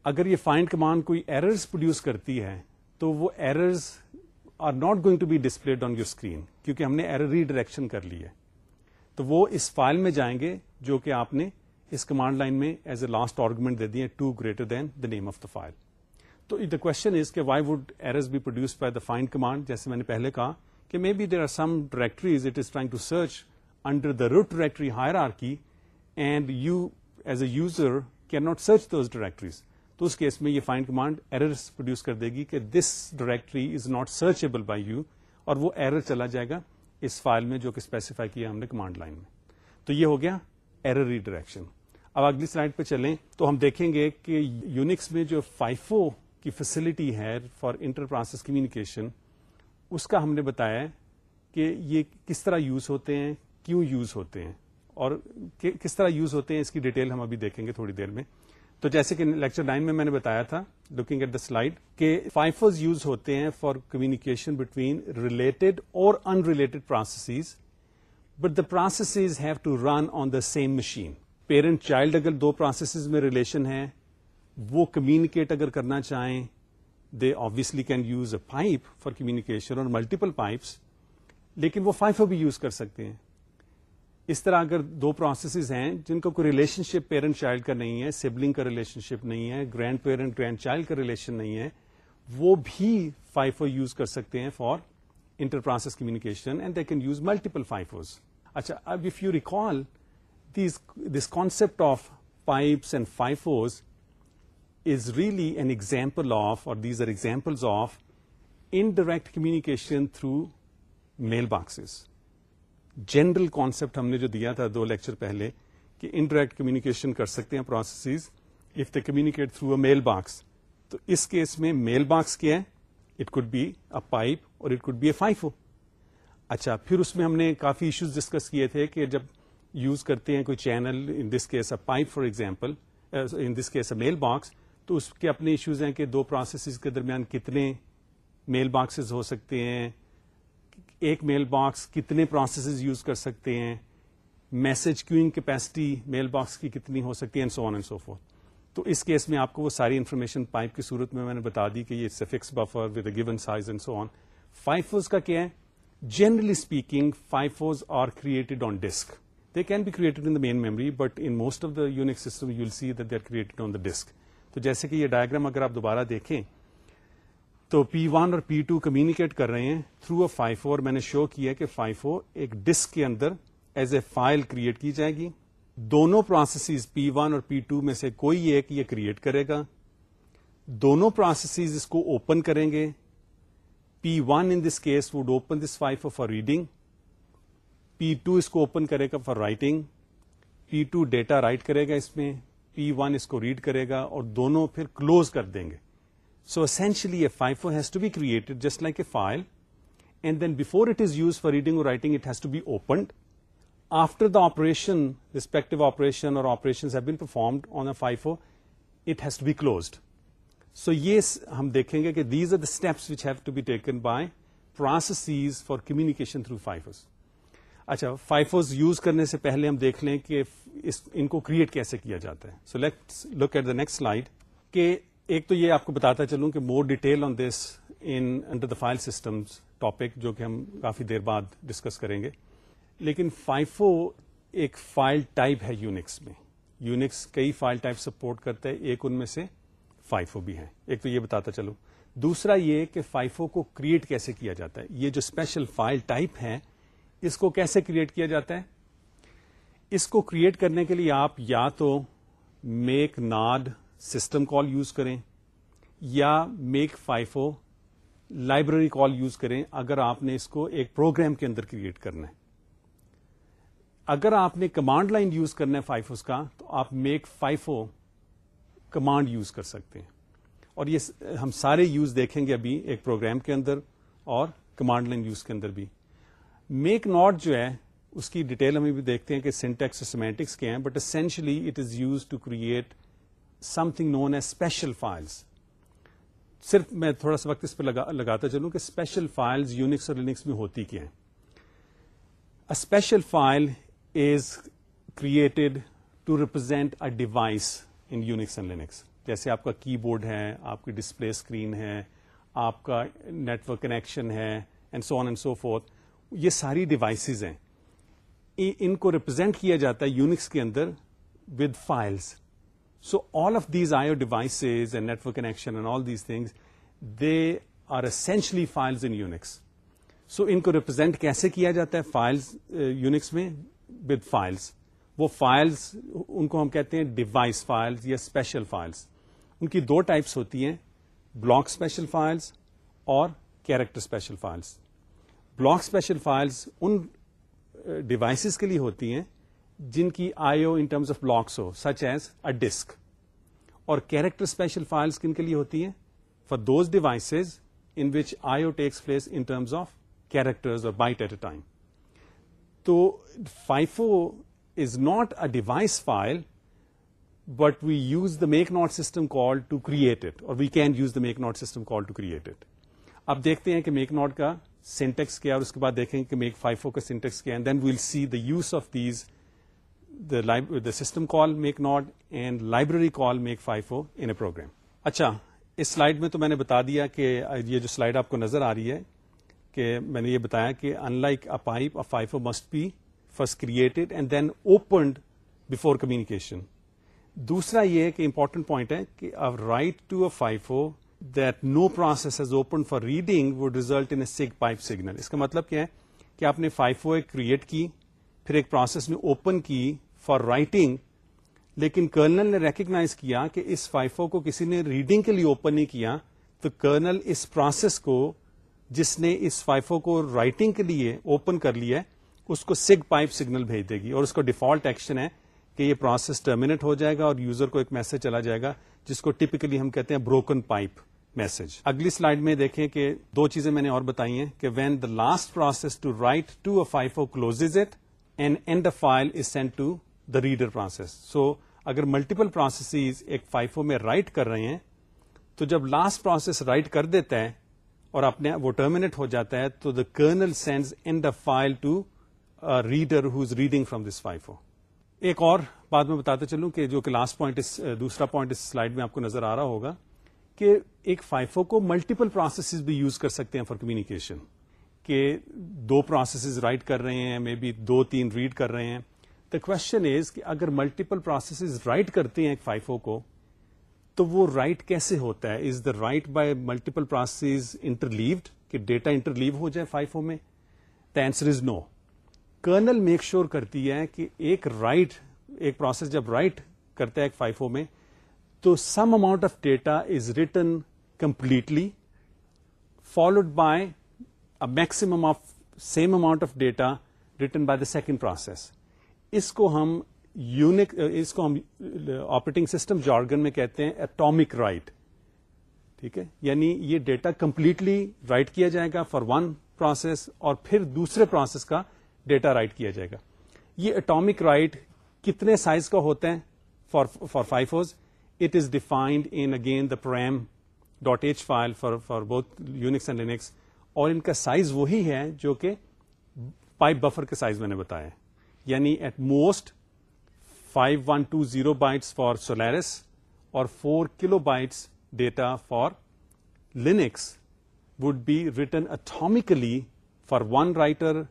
اگر یہ فائنڈ کمانڈ کوئی ایررز پروڈیوس کرتی ہے، تو وہ errors are not going to be displayed on your screen کیونکہ ہم نے ایرر ریڈائریکشن کر لی ہے۔ تو وہ اس فائل میں جائیں گے جو کہ آپ نے اس کمانڈ لائن میں ایز اے لاسٹ آرگومنٹ دے دیے two greater than the name of the file تو دا کوشچن از کہ why would errors be produce by the find command جیسے میں نے پہلے کہا کہ maybe there are some directories it is trying to search under the root directory hierarchy and you as a user can not search those directories تو اس case میں یہ فائنڈ کمانڈ ایررز پروڈیوس کر دے گی کہ this directory is not searchable by you اور وہ ایرر چلا جائے گا اس فائل میں جو کہ اسپیسیفائی کیا ہم نے کمانڈ لائن میں۔ تو یہ ہو گیا ایرر ریڈائریکشن اب اگلی سلائڈ پہ چلیں تو ہم دیکھیں گے کہ یونکس میں جو فائفو کی فیسلٹی ہے فار انٹر پروسیس کمیونیکیشن اس کا ہم نے بتایا کہ یہ کس طرح یوز ہوتے ہیں، کیوں یوز ہوتے ہیں، اور کس طرح یوز ہوتے ہیں، اس کی ڈیٹیل ہم ابھی دیکھیں گے تھوڑی دیر میں۔ تو جیسے کہ لیکچر نائن میں میں نے بتایا تھا لوکنگ ایٹ دا سلائڈ کہ فائفرز یوز ہوتے ہیں فار کمیونیکیشن بٹوین ریلیٹڈ اور unrelated processes but the processes have to run on the same machine parent child اگر دو پروسیسز میں ریلیشن ہے وہ کمیونیکیٹ اگر کرنا چاہیں they obviously can use a pipe for communication اور ملٹیپل پائپس لیکن وہ فائفر بھی یوز کر سکتے ہیں۔ اس طرح اگر دو پروسیسز ہیں جن کا کوئی ریلیشن شپ پیرنٹ چائلڈ کا نہیں ہے سبلنگ کا ریلیشن شپ نہیں ہے گرینڈ پیرنٹ گرینڈ چائلڈ کا ریلیشن نہیں ہے، وہ بھی فائفر یوز کر سکتے ہیں for interprocess communication and they can use multiple FIFOs اچھا اب if you recall this concept of pipes and FIFOs is really an example of اور these are examples of indirect communication through mailboxes general concept ہم نے جو دیا تھا دو lecture پہلے کہ انٹریکٹ کمیونیکیشن کر سکتے ہیں processes if they communicate through a mailbox تو اس کیس میں میل باکس کیا ہے it could be a pipe اور it could be a FIFO اچھا پھر اس میں ہم نے کافی ایشوز ڈسکس کیے تھے کہ جب یوز کرتے ہیں کوئی channel in this case a pipe for example in this case a mailbox تو اس کے اپنے ایشوز ہیں کہ دو پروسیسز کے درمیان کتنے میل باکسز ہو سکتے ہیں، ایک میل باکس کتنے پروسیسز یوز کر سکتے ہیں message queuing capacity mailbox کی کتنی ہو سکتی ہے سو آن اینڈ سو فور تو اس کیس میں آپ کو وہ ساری انفارمیشن پائپ کی صورت میں میں نے بتا دی کہ یہ fix buffer with a given size and so on FIFOs کا کیا ہے؟ Generally speaking FIFOs are created on disk they can be created in the main memory but in most of the Unix system you will see that they are created on the disk تو جیسے کہ یہ diagram اگر آپ دوبارہ دیکھیں، تو P one اور پی ٹو کمیونیکیٹ کر رہے ہیں تھرو اے فائیو اور میں نے شو کیا کہ فائیو ایک ڈسک کے اندر ایز اے فائل کریٹ کی جائے گی۔ دونوں پروسیسز پی ون اور پی ٹو میں سے کوئی ایک یہ کریٹ کرے گا۔ دونوں پروسیسز اس کو اوپن کریں گے۔ P one in this case would open this FIFO for reading P two اس کو اوپن کرے گا for writing P two data write کرے گا اس میں۔ پی ون اس کو ریڈ کرے گا اور دونوں پھر کلوز کر دیں گے۔ So essentially a FIFO has to be created just like a file and then before it is use for reading اور writing it has to be opened after the operation respective operation اور operation have been performed on a FIFO it has to be closed so یہ ہم دیکھیں گے کہ these are the steps which have to be taken by processes for communication through FIFOs اچھا FIFOs use کرنے سے پہلے ہم دیکھ لیں کہ اس، ان کو کریٹ کیسے کیا جاتا ہے۔ So let look at the next slide کہ ایک تو یہ آپ کو بتاتا چلوں کہ more detail on this in under the file systems topic جو کہ ہم کافی دیر بعد ڈسکس کریں گے۔ لیکن فائفو ایک فائل ٹائپ ہے یونکس میں۔ یونکس کئی فائل ٹائپ سپورٹ کرتا ہے، ایک ان میں سے فائفو بھی ہے۔ ایک تو یہ بتاتا چلو دوسرا یہ کہ فائفو کو کریٹ کیسے کیا جاتا ہے۔ یہ جو اسپیشل فائل ٹائپ ہے اس کو کیسے کریٹ کیا جاتا ہے؟ اس کو کریٹ کرنے کے لیے آپ یا تو make Nadu system call use کریں یا make FIFO library call use کریں اگر آپ نے اس کو ایک پروگرام کے اندر کریٹ کرنا ہے۔ اگر آپ نے کمانڈ لائن یوز کرنا ہے فائفوز کا تو آپ میک فائفو کمانڈ یوز کر سکتے ہیں۔ اور یہ ہم سارے یوز دیکھیں گے ابھی ایک پروگرام کے اندر اور کمانڈ لائن یوز کے اندر بھی۔ میک ناٹ جو ہے اس کی ڈیٹیل ہمیں بھی دیکھتے ہیں کہ سینٹیکس سیمیٹکس کے ہیں but essentially it is use to create something known as special files صرف میں تھوڑا سا وقت اس پہ لگا, لگاتا چلوں کہ اسپیشل فائلز یونکس اور لینکس میں ہوتی کیا ہیں. Special file is created to represent a device in Unix and Linux جیسے آپ کا کی بورڈ ہے آپ کی ڈسپلے اسکرین ہے آپ کا نیٹورک کنیکشن ہے and so on and so forth یہ ساری ڈیوائسز ہیں۔ ان کو ریپرزینٹ کیا جاتا ہے یونکس کے اندر with files so all of these I devices and network connection and all these things they are essentially files in Unix so ان کو represent کیسے کیا جاتا ہے فائلز یونکس میں؟ ود فائلس وہ فائلز ان کو ہم کہتے ہیں ڈیوائس فائلز یا اسپیشل فائلس ان کی دو ٹائپس ہوتی ہیں بلاک اسپیشل فائلس اور character special files block special files ان ڈیوائسز کے لیے ہوتی ہیں جن کی I O in terms of blocks who such as a disk اور کیریکٹر اسپیشل فائلس کن کے لیے ہوتی ہیں؟ For those devices in which I O takes place in terms of character اور بائٹ ایٹ اے ٹائم تو FIFO is not a device file but we use the mknod system call to create it اور we can use the mknod system call to create it اب دیکھتے ہیں کہ mknod کا syntax کیا اور اس کے بعد دیکھیں کہ میک فائیو کا سینٹیکس کیا and then we'll see the use of these the system call mknod and library call mkfifo in a program اچھا اس سلائڈ میں تو میں نے بتا دیا کہ یہ جو سلائڈ آپ کو نظر آ رہی ہے کہ میں نے یہ بتایا کہ in like a pipe FIFO must be first created and then opened before communication دوسرا یہ کہ امپورٹنٹ پوائنٹ ہے کہ write to a FIFO that no process has open for reading would result in SIGPIPE signal اس کا مطلب کیا ہے کہ آپ نے فائیو ایک کریٹ کی، پھر ایک پروسیس نے اوپن کی فار رائٹنگ لیکن کرنل نے ریکگنائز کیا کہ اس فائیو کو کسی نے ریڈنگ کے لیے اوپن نہیں کیا، تو کرنل اس پروسیس کو، جس نے اس فائیو کو رائٹنگ کے لیے اوپن کر لیا ہے، اس کو سگ پائپ سگنل بھیج دے گی۔ اور اس کو ڈیفالٹ ایکشن ہے کہ یہ پروسیس ٹرمینیٹ ہو جائے گا اور یوزر کو ایک میسج چلا جائے گا، جس کو ٹپکلی ہم کہتے ہیں بروکن پائپ میسج اگلی سلائڈ میں دیکھیں کہ دو چیزیں میں نے اور بتائی ہیں کہ when the last process to write to a FIFO close it and end file is send to the reader process so اگر ملٹیپل پروسیس ایک فائیو میں رائٹ کر رہے ہیں، تو جب لاسٹ پروسیس رائٹ کر دیتا ہے اور اپنے وہ ٹرمینیٹ ہو جاتا ہے، تو the kernel sends end file to reader who is reading from this FIFO ایک اور بات میں بتاتے چلوں کہ جو کہ لاسٹ پوائنٹ دوسرا پوائنٹ اس سلائڈ میں آپ کو نظر آ رہا ہوگا کہ ایک فائفو کو ملٹیپل پروسیسز بھی یوز کر سکتے ہیں فار کمیونیکیشن کہ دو پروسیسز رائٹ کر رہے ہیں مے بی دو تین ریڈ کر رہے ہیں۔ دا کوشچن از کہ اگر ملٹیپل پروسیسز رائٹ کرتے ہیں ایک فائفو کو، تو وہ رائٹ کیسے ہوتا ہے؟ Is the write by multiple process interleaved کہ ڈیٹا انٹرلیو ہو جائے فائفو میں؟ The answer is no kernel make sure کرتی ہے کہ ایک رائٹ ایک پروسیس جب رائٹ کرتا ہے ایک فائفو میں تو some amount of data is written completely followed by maximum of same amount of data written by the second process اس کو ہم یونک اس کو ہم آپریٹنگ سسٹم جارگن میں کہتے ہیں اٹامک رائٹ ٹھیک ہے یعنی یہ ڈیٹا کمپلیٹلی رائٹ کیا جائے گا فار ون پروسیس اور پھر دوسرے پروسیس کا ڈیٹا رائٹ کیا جائے گا یہ اٹامک رائٹ کتنے سائز کا ہوتا ہے for for FIFOs it is defined in again the param dot H file for for both Unix and Linux اور ان کا سائز وہی ہے جو کہ پائپ بفر کے سائز میں نے بتایا یعنی at most five one two zero bytes for Solaris اور four kilo bytes data for Linux would be written atomically for one writer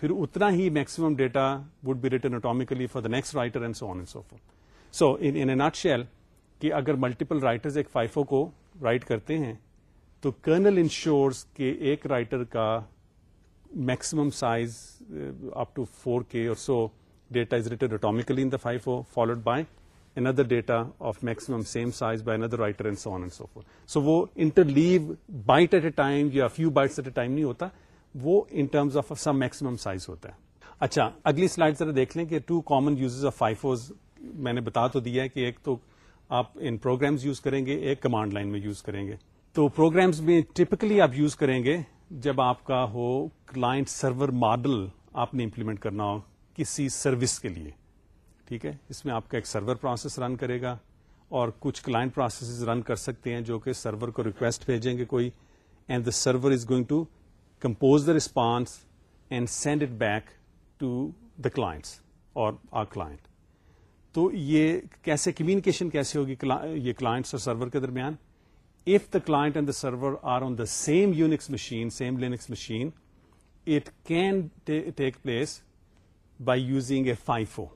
پھر اتنا ہی maximum data would be written atomically for the next writer and so on and so forth so in nutshell کہ اگر multiple writers ایک FIFO کو write کرتے ہیں، تو kernel ensures کے ایک رائٹر کا maximum size up to four K اور so data is written atomically in the FIFO followed by another data of maximum same size by another writer and so on and so forth so وہ interleave byte at a time یا few bytes at a time نہیں ہوتا، وہ in terms of some maximum size ہوتا ہے۔ اچھا اگلی slide ذرا دیکھ لیں کہ two common uses of FIFOs میں نے بتا تو دیا ہے کہ ایک تو آپ ان پروگرامز یوز کریں گے، ایک کمانڈ لائن میں یوز کریں گے۔ تو پروگرامز میں ٹپکلی آپ یوز کریں گے، جب آپ کا ہو کلائنٹ سرور ماڈل آپ نے امپلیمنٹ کرنا ہو کسی سروس کے لیے۔ ٹھیک ہے؟ اس میں آپ کا ایک سرور پروسیس رن کرے گا اور کچھ کلائنٹ پروسیس رن کر سکتے ہیں جو کہ سرور کو ریکویسٹ بھیجیں گے کوئی۔ And the server is going to compose the response and send it back to the clients اور آر کلائنٹ تو یہ کیسے کمیونیکیشن کیسے ہوگی یہ کلائنٹس اور سرور کے درمیان؟ If the client and the server are on the same Unix machine, same Linux machine, it can take place by using a FIFO.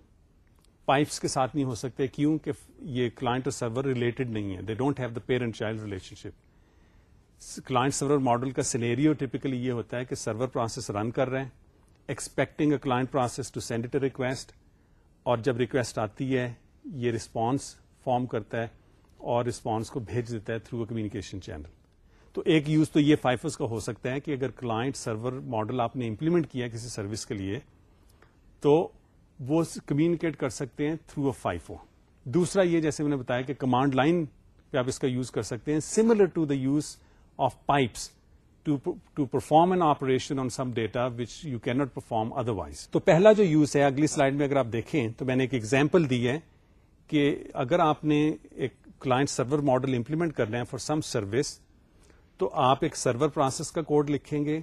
Pipes کے ساتھ نہیں ہو سکتے کیوں کہ یہ کلائنٹ اور سرور ریلیٹڈ نہیں ہے they don't have the parent child relationship client server model کا سینیریو ٹیپیکلی یہ ہوتا ہے کہ سرور پروسیس رن کر رہے ہیں expecting a client process to send it a request اور جب ریکویسٹ آتی ہے، یہ رسپانس فارم کرتا ہے اور رسپانس کو بھیج دیتا ہے تھرو اے کمیونیکیشن چینل تو ایک یوز تو یہ فائفس کا ہو سکتا ہے کہ اگر کلائنٹ سرور ماڈل آپ نے امپلیمنٹ کیا کسی سروس کے لیے، تو وہ کمیونیکیٹ کر سکتے ہیں تھرو اے فائفو دوسرا یہ جیسے میں نے بتایا کہ کمانڈ لائن پہ آپ اس کا یوز کر سکتے ہیں similar to the use of pipes to perform an operation on some data which you cannot perform otherwise تو پہلا جو یوز ہے، اگلی سلائڈ میں اگر آپ دیکھیں تو میں نے ایک ایگزامپل دی ہے کہ اگر آپ نے ایک کلائنٹ سرور ماڈل امپلیمنٹ کر رہے ہیں فار سم سروس تو آپ ایک سرور پروسیس کا کوڈ لکھیں گے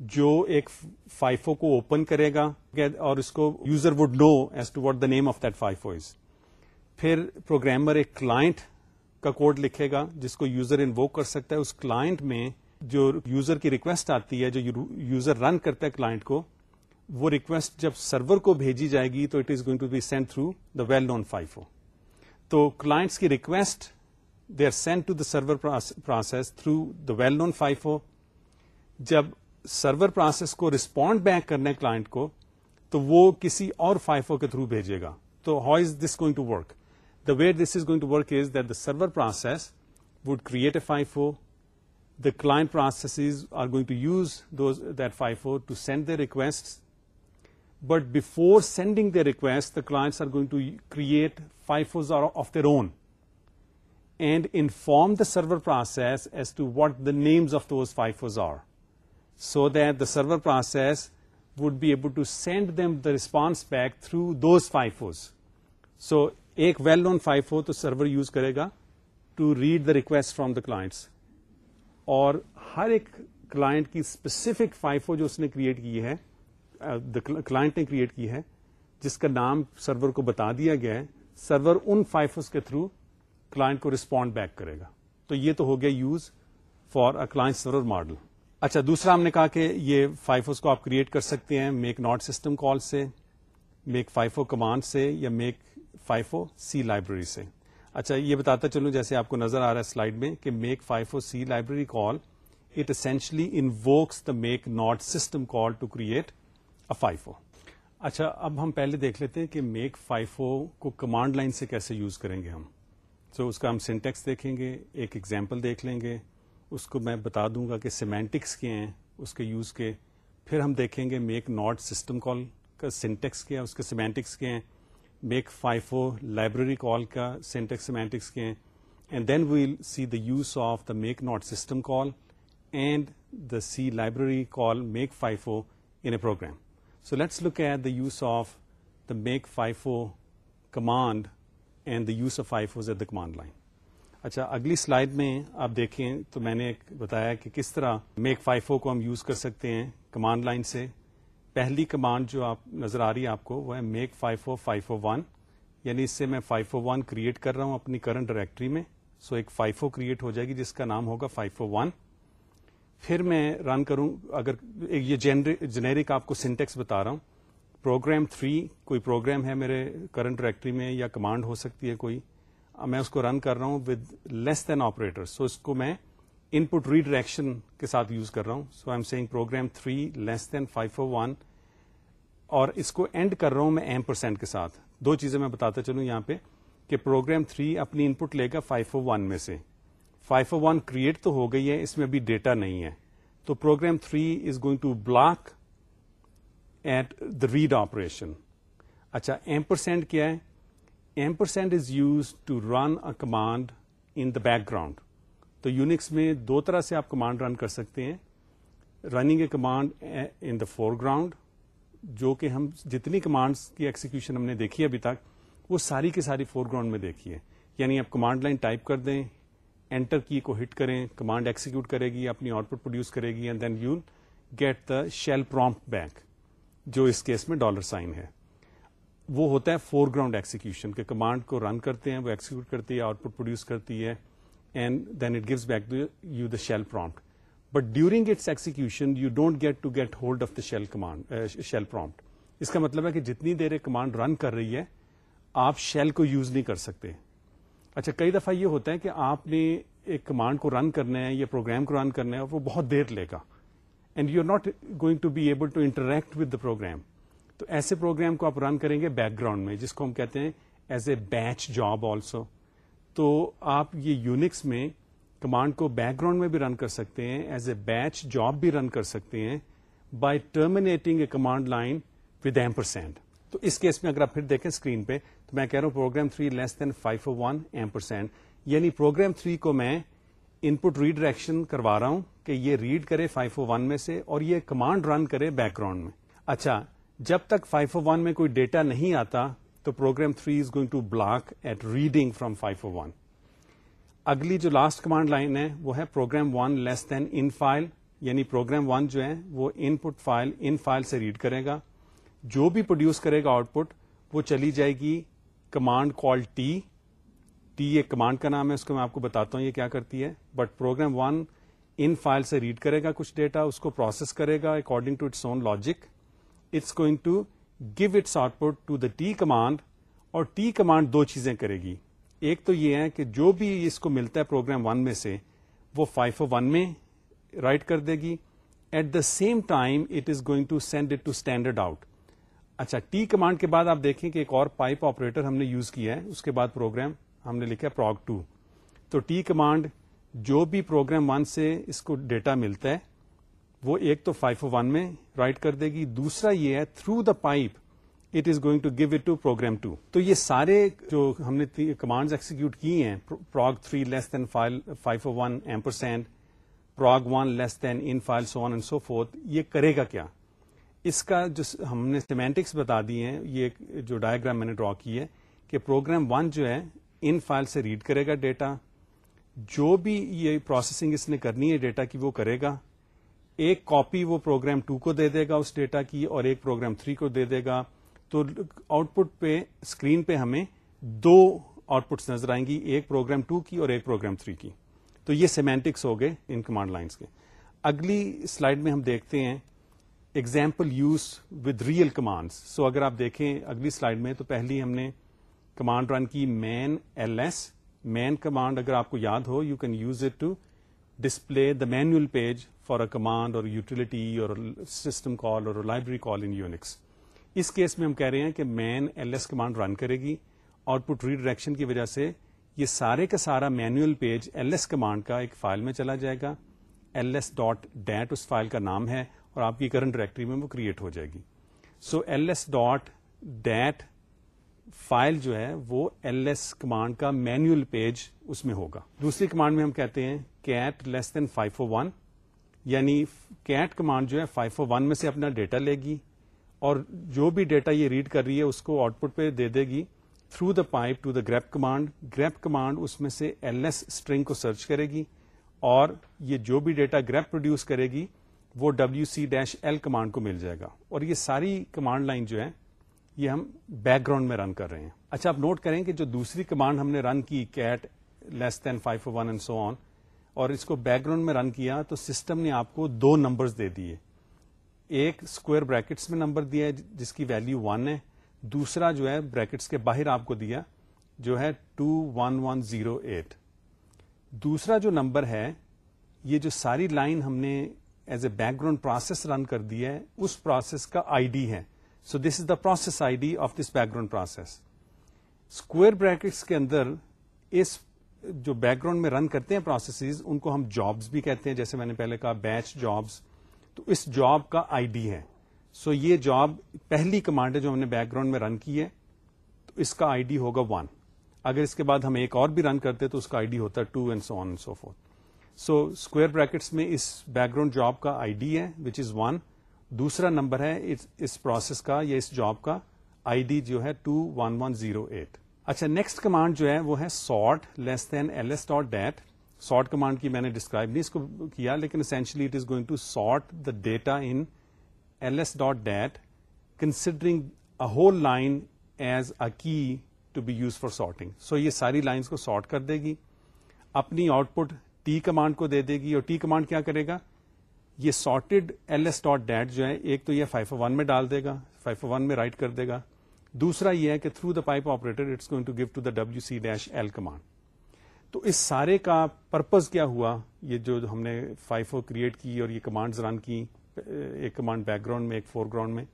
جو ایک فائفو کو اوپن کرے گا اور اس کو user would know as to what the name of that FIFO is پھر پروگرامر ایک کلائنٹ کا کوڈ لکھے گا جس کو یوزر انووک کر سکتا ہے. اس کلائنٹ میں جو یوزر کی ریکویسٹ آتی ہے، جو یوزر رن کرتا ہے کلائنٹ کو، وہ ریکویسٹ جب سرور کو بھیجی جائے گی تو it is going to be send through the well known FIFO تو کلائنٹس کی request they are send to the server process through the well known FIFO جب سرور پروسیس کو ریسپونڈ بیک کرنے کلائنٹ کو، تو وہ کسی اور فائیو کے تھرو بھیجے گا. تو how is this going to work the way this is going to work is that the server process would create a FIFO the client process are going to use that FIFO to send the request But before sending their request, the clients are going to create FIFOs of their own and inform the server process as to what the names of those FIFOs are, so that the server process would be able to send them the response back through those FIFOs. So, ek well-known FIFO to server use karega to read the request from the clients. Or har ek client ki specific FIFO jo usne create ki hai, client نے create کی ہے جس کا نام سرور کو بتا دیا گیا ہے سرور ان فائفس کے تھرو کلائنٹ کو ریسپونڈ بیک کرے گا تو یہ تو ہو گیا use for a client server model اچھا دوسرا ہم نے کہا کہ یہ فائفوس کو آپ کریٹ کر سکتے ہیں میک ناٹ سسٹم کال سے میک فائفو کمانڈ سے یا میک فائفو سی لائبریری سے اچھا یہ بتاتا چلوں جیسے آپ کو نظر آ رہا ہے سلائڈ میں کہ mkfifo C library call it essentially invokes the mknod system call to create fifo اچھا اب ہم پہلے دیکھ لیتے ہیں کہ میک فائیو کو کمانڈ لائن سے کیسے یوز کریں گے ہم. سو so, اس کا ہم سینٹیکس دیکھیں گے ایک ایگزامپل دیکھ لیں گے. اس کو میں بتا دوں گا کہ سیمینٹکس کے ہیں اس کے یوز کے. پھر ہم دیکھیں گے میک ناٹ سسٹم کال کا سینٹیکس کیا اس کے سیمینٹکس کے ہیں. میک فائیو لائبریری کال کا سینٹیکس سیمینٹکس کے and then we'll see the use of the mknod system call and the C library call mkfifo in a program so let's look at the use of the mkfifo command and the use of fifo at the command line اچھا اگلی slide میں آپ دیکھیں تو میں نے بتایا کہ کس طرح میک فائیو کو ہم یوز کر سکتے ہیں کمانڈ لائن سے۔ پہلی کمانڈ جو آپ نظر آ رہی ہے آپ کو، وہ ہے میک فائیو فائیو ون یعنی اس سے میں فائیو ون کریٹ کر رہا ہوں اپنی کرنٹ ڈائریکٹری میں. سو ایک فائیو کریٹ ہو جائے گی، جس کا نام ہوگا فائیو ون پھر میں رن کروں، اگر یہ جنیرک آپ کو سینٹیکس بتا رہا ہوں. پروگرام تھری کوئی پروگرام ہے میرے کرنٹ ڈائریکٹری میں یا کمانڈ ہو سکتی ہے کوئی. میں اس کو رن کر رہا ہوں with less than operator so اس کو میں ان پٹ ری ڈائریکشن کے ساتھ یوز کر رہا ہوں. So I am seeing program three less than fifo one اور اس کو اینڈ کر رہا ہوں میں ایم پرسینٹ کے ساتھ. دو چیزیں میں بتاتا چلوں یہاں پہ کہ پروگرام تھری اپنی ان پٹ لے گا فائیو ون میں سے. فائیو ون کریٹ تو ہو گئی ہے، اس میں ابھی ڈیٹا نہیں ہے. تو program three is going to block at the read operation اچھا ایم پرسینٹ کیا ہے؟ Ampersand is use to run a command in the back ground تو یونکس میں دو طرح سے آپ کمانڈ رن کر سکتے ہیں۔ Running a command in the four ground جو کہ ہم جتنی کمانڈس کی ایکسیکیوشن ہم نے دیکھی ابھی تک، وہ ساری کی ساری فور گراؤنڈ میں دیکھی ہے یعنی آپ کمانڈ لائن ٹائپ کر دیں انٹر کی کو ہٹ کریں کمانڈ ایکسیکیوٹ کرے گی، اپنی آؤٹ پٹ پروڈیوس کرے گی and then you get the shell prompt back جو اس کیس میں ڈالر سائن ہے۔ وہ ہوتا ہے فور گراؤنڈ ایکسیکیوشن کے کمانڈ کو رن کرتے ہیں، وہ ایکسیکیوٹ کرتی ہے آؤٹ پٹ پروڈیوس کرتی ہے۔ And then it gives back you the shell prompt but during its execution you don't get to get hold of the shell command shell prompt اس کا مطلب ہے کہ جتنی دیر ایک کمانڈ رن کر رہی ہے آپ شیل کو یوز نہیں کر سکتے اچھا کئی دفعہ یہ ہوتا ہے کہ آپ نے ایک کمانڈ کو رن کرنا ہے یا پروگرام کو رن کرنا ہے وہ بہت دیر لے گا and you are not going to be able to interact with the program تو ایسے پروگرام کو آپ رن کریں گے بیک گراؤنڈ میں جس کو ہم کہتے ہیں as a batch job also تو آپ یہ یونکس میں کمانڈ کو بیک گراؤنڈ میں بھی رن کر سکتے ہیں ایز اے بیچ جاب بھی رن کر سکتے ہیں by terminating a command line with ampersand تو اس کیس میں اگر آپ پھر دیکھیں اسکرین پہ، تو میں کہہ رہا ہوں program three less than fifo one ampersand یعنی پروگرام تھری کو میں ان پٹ ریڈ ریکشن کروا رہا ہوں کہ یہ ریڈ کرے فائیو ون میں سے اور یہ کمانڈ رن کرے بیک گراؤنڈ میں. اچھا جب تک فائیو ون میں کوئی ڈیٹا نہیں آتا تو program three is going to block at reading from fifo one. اگلی جو لاسٹ کمانڈ لائن ہے وہ ہے program one less than in file یعنی پروگرام ون جو ہے وہ input file in file سے ریڈ کرے گا۔ جو بھی پروڈیوس کرے گا آؤٹ پٹ وہ چلی جائے گی کمانڈ کال ٹی۔ ٹی ایک کمانڈ کا نام ہے، اس کو میں آپ کو بتاتا ہوں یہ کیا کرتی ہے۔ But program one in file سے ریڈ کرے گا کچھ ڈیٹا، اس کو پروسیس کرے گا according to its own logic. It's going to give its output to the tee command اور ٹی کمانڈ دو چیزیں کرے گی۔ ایک تو یہ ہے کہ جو بھی اس کو ملتا ہے پروگرام ون میں سے، وہ فائیو ون میں رائٹ کر دے گی۔ At the same time it is going to send it to standard out اچھا ٹی کمانڈ کے بعد آپ دیکھیں کہ ایک اور پائپ آپریٹر ہم نے یوز کیا ہے۔ اس کے بعد پروگرام ہم نے لکھا پروگ ٹو تو ٹی کمانڈ جو بھی پروگرام ون سے اس کو ڈیٹا ملتا ہے وہ ایک تو فائیو ون میں رائٹ کر دے گی، دوسرا یہ ہے through the pipe it is going to give it to program two تو یہ سارے جو ہم نے کمانڈ ایکسیکیوٹ کی ہیں prog three less than file fifo one ampersand prog one less than in file so on and so forth یہ کرے گا کیا؟ اس کا جو ہم نے سیمینٹکس بتا دی ہیں، یہ جو ڈائگرام میں نے ڈرا کی ہے کہ پروگرام ون جو ہے ان فائل سے ریڈ کرے گا ڈیٹا جو بھی یہ پروسیسنگ اس نے کرنی ہے ڈیٹا کی وہ کرے گا۔ ایک کاپی وہ پروگرام ٹو کو دے دے گا اس ڈیٹا کی اور ایک پروگرام تھری کو دے دے گا۔ تو آؤٹ پٹ پہ، اسکرین پہ ہمیں دو آؤٹ پٹس نظر آئیں گی، ایک پروگرام ٹو کی اور ایک پروگرام تھری کی۔ تو یہ سیمینٹکس ہو گئے ان کمانڈ لائنس کے۔ اگلی سلائڈ میں ہم دیکھتے ہیں example use with real command so اگر آپ دیکھیں اگلی سلائڈ میں تو پہلی ہم نے کمانڈ رن کی man L S. Man command اگر آپ کو یاد ہو، you can use it to display the manual page for a command or utility or system call or library call in Unix us case میں ہم کہہ رہے ہیں کہ man L S command run کرے گی۔ آؤٹ پٹ ری ڈائریکشن کی وجہ سے یہ سارے کا سارا manual page L S command کا ایک فائل میں چلا جائے گا۔ ایل ایس ڈاٹ ڈیٹ اس فائل کا نام ہے اور آپ کی کرنٹ ڈائریکٹری میں وہ کریٹ ہو جائے گی۔ So L S dot dat file جو ہے وہ ایل ایس کمانڈ کا مینوئل پیج اس میں ہوگا۔ دوسری کمانڈ میں ہم کہتے ہیں cat less than fifo one یعنی کیٹ کمانڈ جو ہے فائیو او ون میں سے اپنا ڈیٹا لے گی اور جو بھی ڈیٹا یہ ریڈ کر رہی ہے اس کو آؤٹ پٹ پہ دے دے گی through the pipe to the grep command. Grep command اس میں سے ایل ایس اسٹرنگ کو سرچ کرے گی اور یہ جو بھی ڈیٹا گریپ پروڈیوس کرے گی وہ W C dash L command کو مل جائے گا۔ اور یہ ساری کمانڈ لائن جو ہے یہ ہم بیک گراؤنڈ میں رن کر رہے ہیں۔ اچھا آپ نوٹ کریں کہ جو دوسری کمانڈ ہم نے رن کی، cat less than fifo one and so on اور اس کو بیک گراؤنڈ میں رن کیا تو سسٹم نے آپ کو دو نمبرز دے دیے۔ ایک اسکوئر بریکٹس میں نمبر دیا جس کی ویلو ون ہے۔ دوسرا جو ہے بریکٹس کے باہر آپ کو دیا جو ہے two one one zero eight دوسرا جو نمبر ہے، یہ جو ساری لائن ہم نے as a background process run کر دیا ہے، اس پروسیس کا آئی ڈی ہے۔ So this is the process I D of this background process square brackets کے اندر اس جو بیک گراؤنڈ میں رن کرتے ہیں پروسیسز ان کو ہم جابس بھی کہتے ہیں. جیسے میں نے پہلے کہا بیچ جابس تو اس جاب کا آئی ڈی ہے. سو so یہ جاب پہلی کمانڈ ہے جو ہم نے بیک گراؤنڈ میں رن کی ہے. تو اس کا آئی ڈی ہوگا ون اگر اس کے بعد ہم ایک اور بھی رن کرتے تو اس کا آئی ڈی ہوتا ہے two and so on so four so square brackets میں اس بیک گراؤنڈ جاب کا آئی ڈی ہے وچ از ون دوسرا نمبر ہے اس پروسیس کا یا اس جاب کا. آئی ڈی جو ہے two one one zero eight اچھا نیکسٹ کمانڈ جو ہے وہ ہے sort less than L S dot dat sort command کی میں نے ڈسکرائب نہیں اس کو کیا، لیکن essentially it is going to sort the data in L S dot dat considering a whole line as a key to be use for sorting so یہ ساری لائنس کو سارٹ کر دے گی، اپنی آؤٹ پٹ ٹی کمانڈ کو دے دے گی، اور ٹی کمانڈ کیا کرے گا؟ یہ sorted L S dot dat جو ہے، ایک تو یہ فائیو ون میں ڈال دے گا فائیو ون میں رائٹ کر دے گا دوسرا یہ ہے کہ through the pipe operator it's going to give to the W C dash L command تو اس سارے کا پرپز کیا ہوا؟ یہ جو ہم نے فائیو کریٹ کی اور یہ کمانڈ رن کی، ایک کمانڈ بیک گراؤنڈ میں، ایک فور گراؤنڈ میں،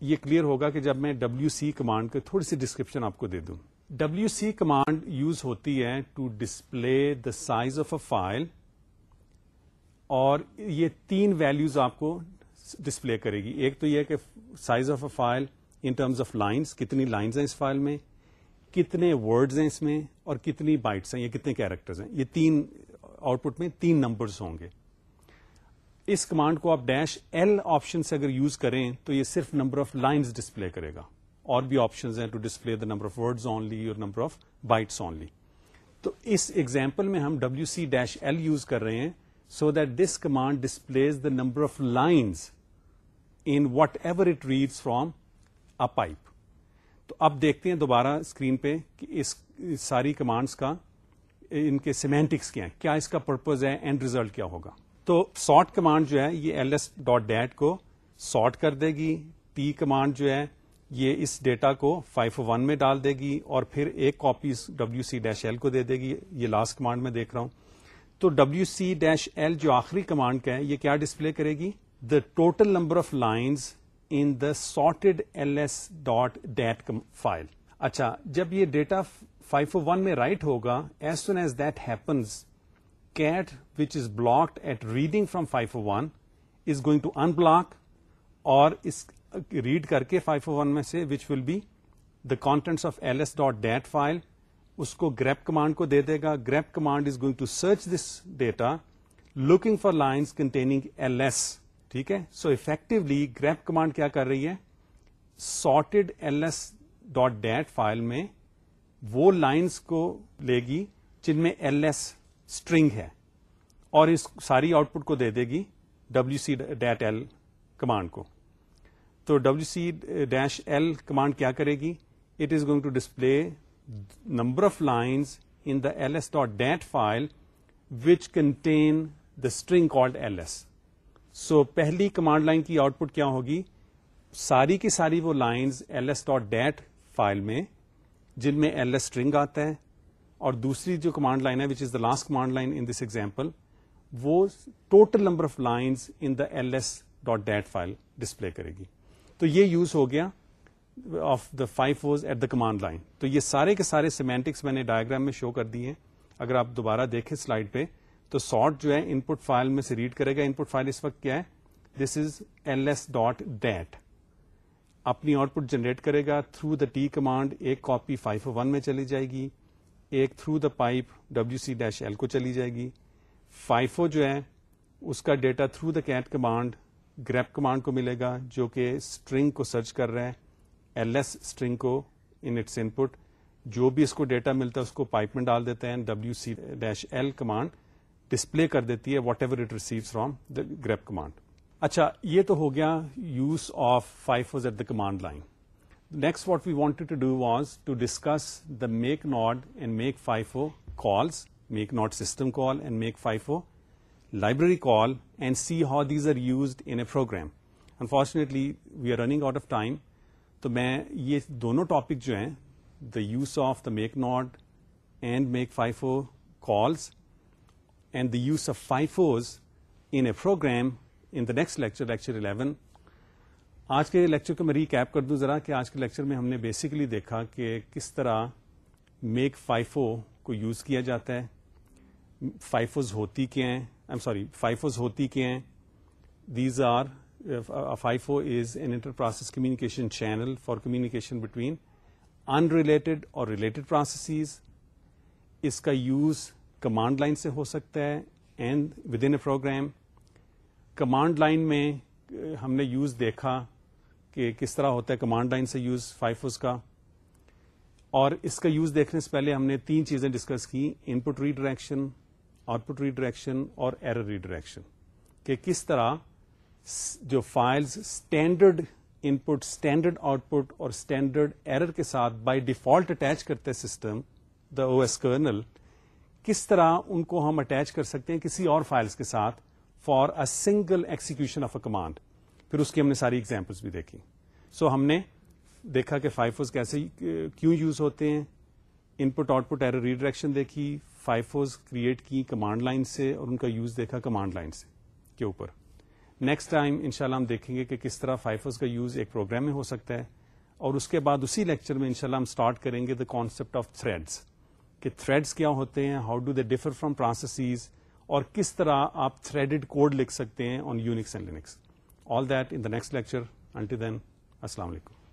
یہ کلیئر ہوگا کہ جب میں ڈبلو سی کمانڈ کو تھوڑی سی ڈسکرپشن آپ کو دے دوں۔ ڈبلو سی کمانڈ یوز ہوتی ہے to display the size of a file اور یہ تین ویلوز آپ کو ڈسپلے کرے گی۔ ایک تو یہ کہ size of a file in terms of lines کتنی لائنز ہیں اس فائل میں، کتنے ورڈز ہیں اس میں، اور کتنی بائٹس ہیں یا کتنے کیریکٹرز ہیں. یہ تین آؤٹ پٹ میں تین نمبرز ہوں گے. اس کمانڈ کو آپ ڈیش ایل آپشن سے اگر یوز کریں، تو یہ صرف نمبر آف لائنز ڈسپلے کرے گا. اور بھی آپشن ہیں to display the number of words only اور نمبر آف بائٹس اونلی تو اس ایگزامپل میں ہم W C dash L use کر رہے ہیں so that this command displays the number of lines in whatever it reads from a pipe تو اب دیکھتے ہیں دوبارہ اسکرین پہ کہ اس ساری کمانڈس کا، ان کے سیمینٹکس کیا ہیں، کیا اس کا پرپز ہے اینڈ ریزلٹ کیا ہوگا؟ تو سارٹ کمانڈ جو ہے، یہ ایل ایس ڈاٹ ڈیٹ کو سارٹ کر دے گی پی کمانڈ جو ہے، یہ اس ڈیٹا کو فائیو ون میں ڈال دے گی اور پھر ایک copy W C dash L کو دے دے گی، یہ لاسٹ کمانڈ میں دیکھ رہا ہوں۔ تو ڈبلو سی ڈیش ایل جو آخری کمانڈ کا ہے، یہ کیا ڈسپلے کرے گی؟ The total number of lines in the sorted L S dot dat file اچھا جب یہ ڈیٹا فائیو ون میں رائٹ ہوگا as soon as that happens cat which is blocked at reading from fifo one is going to unblock اور اس read کر کے five one میں سے which will be the contents of L S dot dat file اس کو grep command کو دے دے گا۔ Grep command is going to search this data looking for lines containing L S ٹھیک ہے؟ سو افیکٹولی گریپ کمانڈ کیا کر رہی ہے؟ Sorted L S dot dat file میں وہ لائنس کو لے گی جن میں ایل ایس اسٹرنگ ہے اور اس ساری آؤٹ پٹ کو دے دے گی W C dash L command کو۔ تو W C dash L command کیا کرے گی؟ It is going to display number of lines in the L S dot dat file which contain the string called L S so پہلی command line کی output کیا ہوگی؟ ساری کی ساری وہ lines L S dot dat file میں، جن میں ایل ایس اسٹرنگ آتا ہے، اور دوسری جو کمانڈ لائن ہے which is the last command line in this example وہ total number of lines in the L S dot dat file display کرے گی۔ تو یہ یوز ہو گیا of the fifo was at the command line تو یہ سارے کے سارے سیمینٹکس میں نے ڈائگرام میں شو کر دی ہیں۔ اگر آپ دوبارہ دیکھیں سلائڈ پہ تو سارٹ جو ہے ان پٹ فائل میں سے ریڈ کرے گا۔ ان پٹ فائل اس وقت کیا ہے؟ This is L S dot dat اپنی آؤٹ پٹ جنریٹ کرے گا۔ تھرو دا ٹی کمانڈ ایک کاپی فائیو ون میں چلی جائے گی۔ ایک through the pipe W C dash L کو چلی جائے گی۔ فائیو جو ہے، اس کا data through the cat command grep command کو ملے گا، جو کہ اسٹرنگ کو سرچ کر رہا ہے۔ ایل ایس اسٹرنگ کو ان اٹس ان پٹ جو بھی اس کو ڈیٹا ملتا ہے، اس کو پائپ میں ڈال دیتے ہیں۔ W C dash L command display کر دیتی ہے whatever it receive from the grep command اچھا یہ تو ہو گیا use of FIFO at the command line next what we wanted to do was to discuss the mknod and mkfifo calls mknod system call and mkfifo library call and see how these are used in a program unfortunately we are running out of time تو میں یہ دونوں topic جو ہیں the use of the mknod and mkfifo calls and the use of FIFOs in a program in the next lecture lecture eleven آج کے lecture کو میں ریکیپ کر دوں ذرا کہ آج کے لیکچر میں ہم نے بیسکلی دیکھا کہ کس طرح میک فائیو کو یوز کیا جاتا ہے. فائیوز ہوتی کیا ہیں? ایم سوری فائیوز ہوتی کیا ہیں? These are FIFO is an inter process communication channel for communication between unrelated اور ریلیٹڈ پروسیسز اس کا یوز کمانڈ لائن سے ہو سکتا ہے and within a program command line میں ہم نے یوز دیکھا کہ کس طرح ہوتا ہے کمانڈ لائن سے یوز فائیوز کا، اور اس کا یوز دیکھنے سے پہلے ہم نے تین چیزیں ڈسکس کی input redirection output redirection اور ایرر ری ڈائریکشن کہ کس طرح جو files standard input standard output اور اسٹینڈرڈ ایرر کے ساتھ بائی ڈیفالٹ اٹیچ کرتے system the O S kernel کس طرح ان کو ہم اٹیچ کر سکتے ہیں کسی اور فائلس کے ساتھ for a single execution of a command پھر اس کی ہم نے ساری ایگزامپلس بھی دیکھی. سو so, ہم نے دیکھا کہ فائیوز کیسے کیوں یوز ہوتے ہیں. Input output error redirection دیکھی فائیوز کریٹ کی کمانڈ لائن سے اور ان کا یوز دیکھا کمانڈ لائن سے کے اوپر. نیکسٹ ٹائم ان شاء اللہ ہم دیکھیں گے کہ کس طرح فائیوز کا یوز ایک پروگرام میں ہو سکتا ہے اور اس کے بعد اسی لیکچر میں انشاءاللہ ہم اسٹارٹ کریں گے دا کانسپٹ آف تھریڈس کہ تھریڈس کیا ہوتے ہیں how do they differ from processes اور کس طرح آپ تھریڈڈ کوڈ لکھ سکتے ہیں on Unix and Linux all that in the next lecture until then السلام علیکم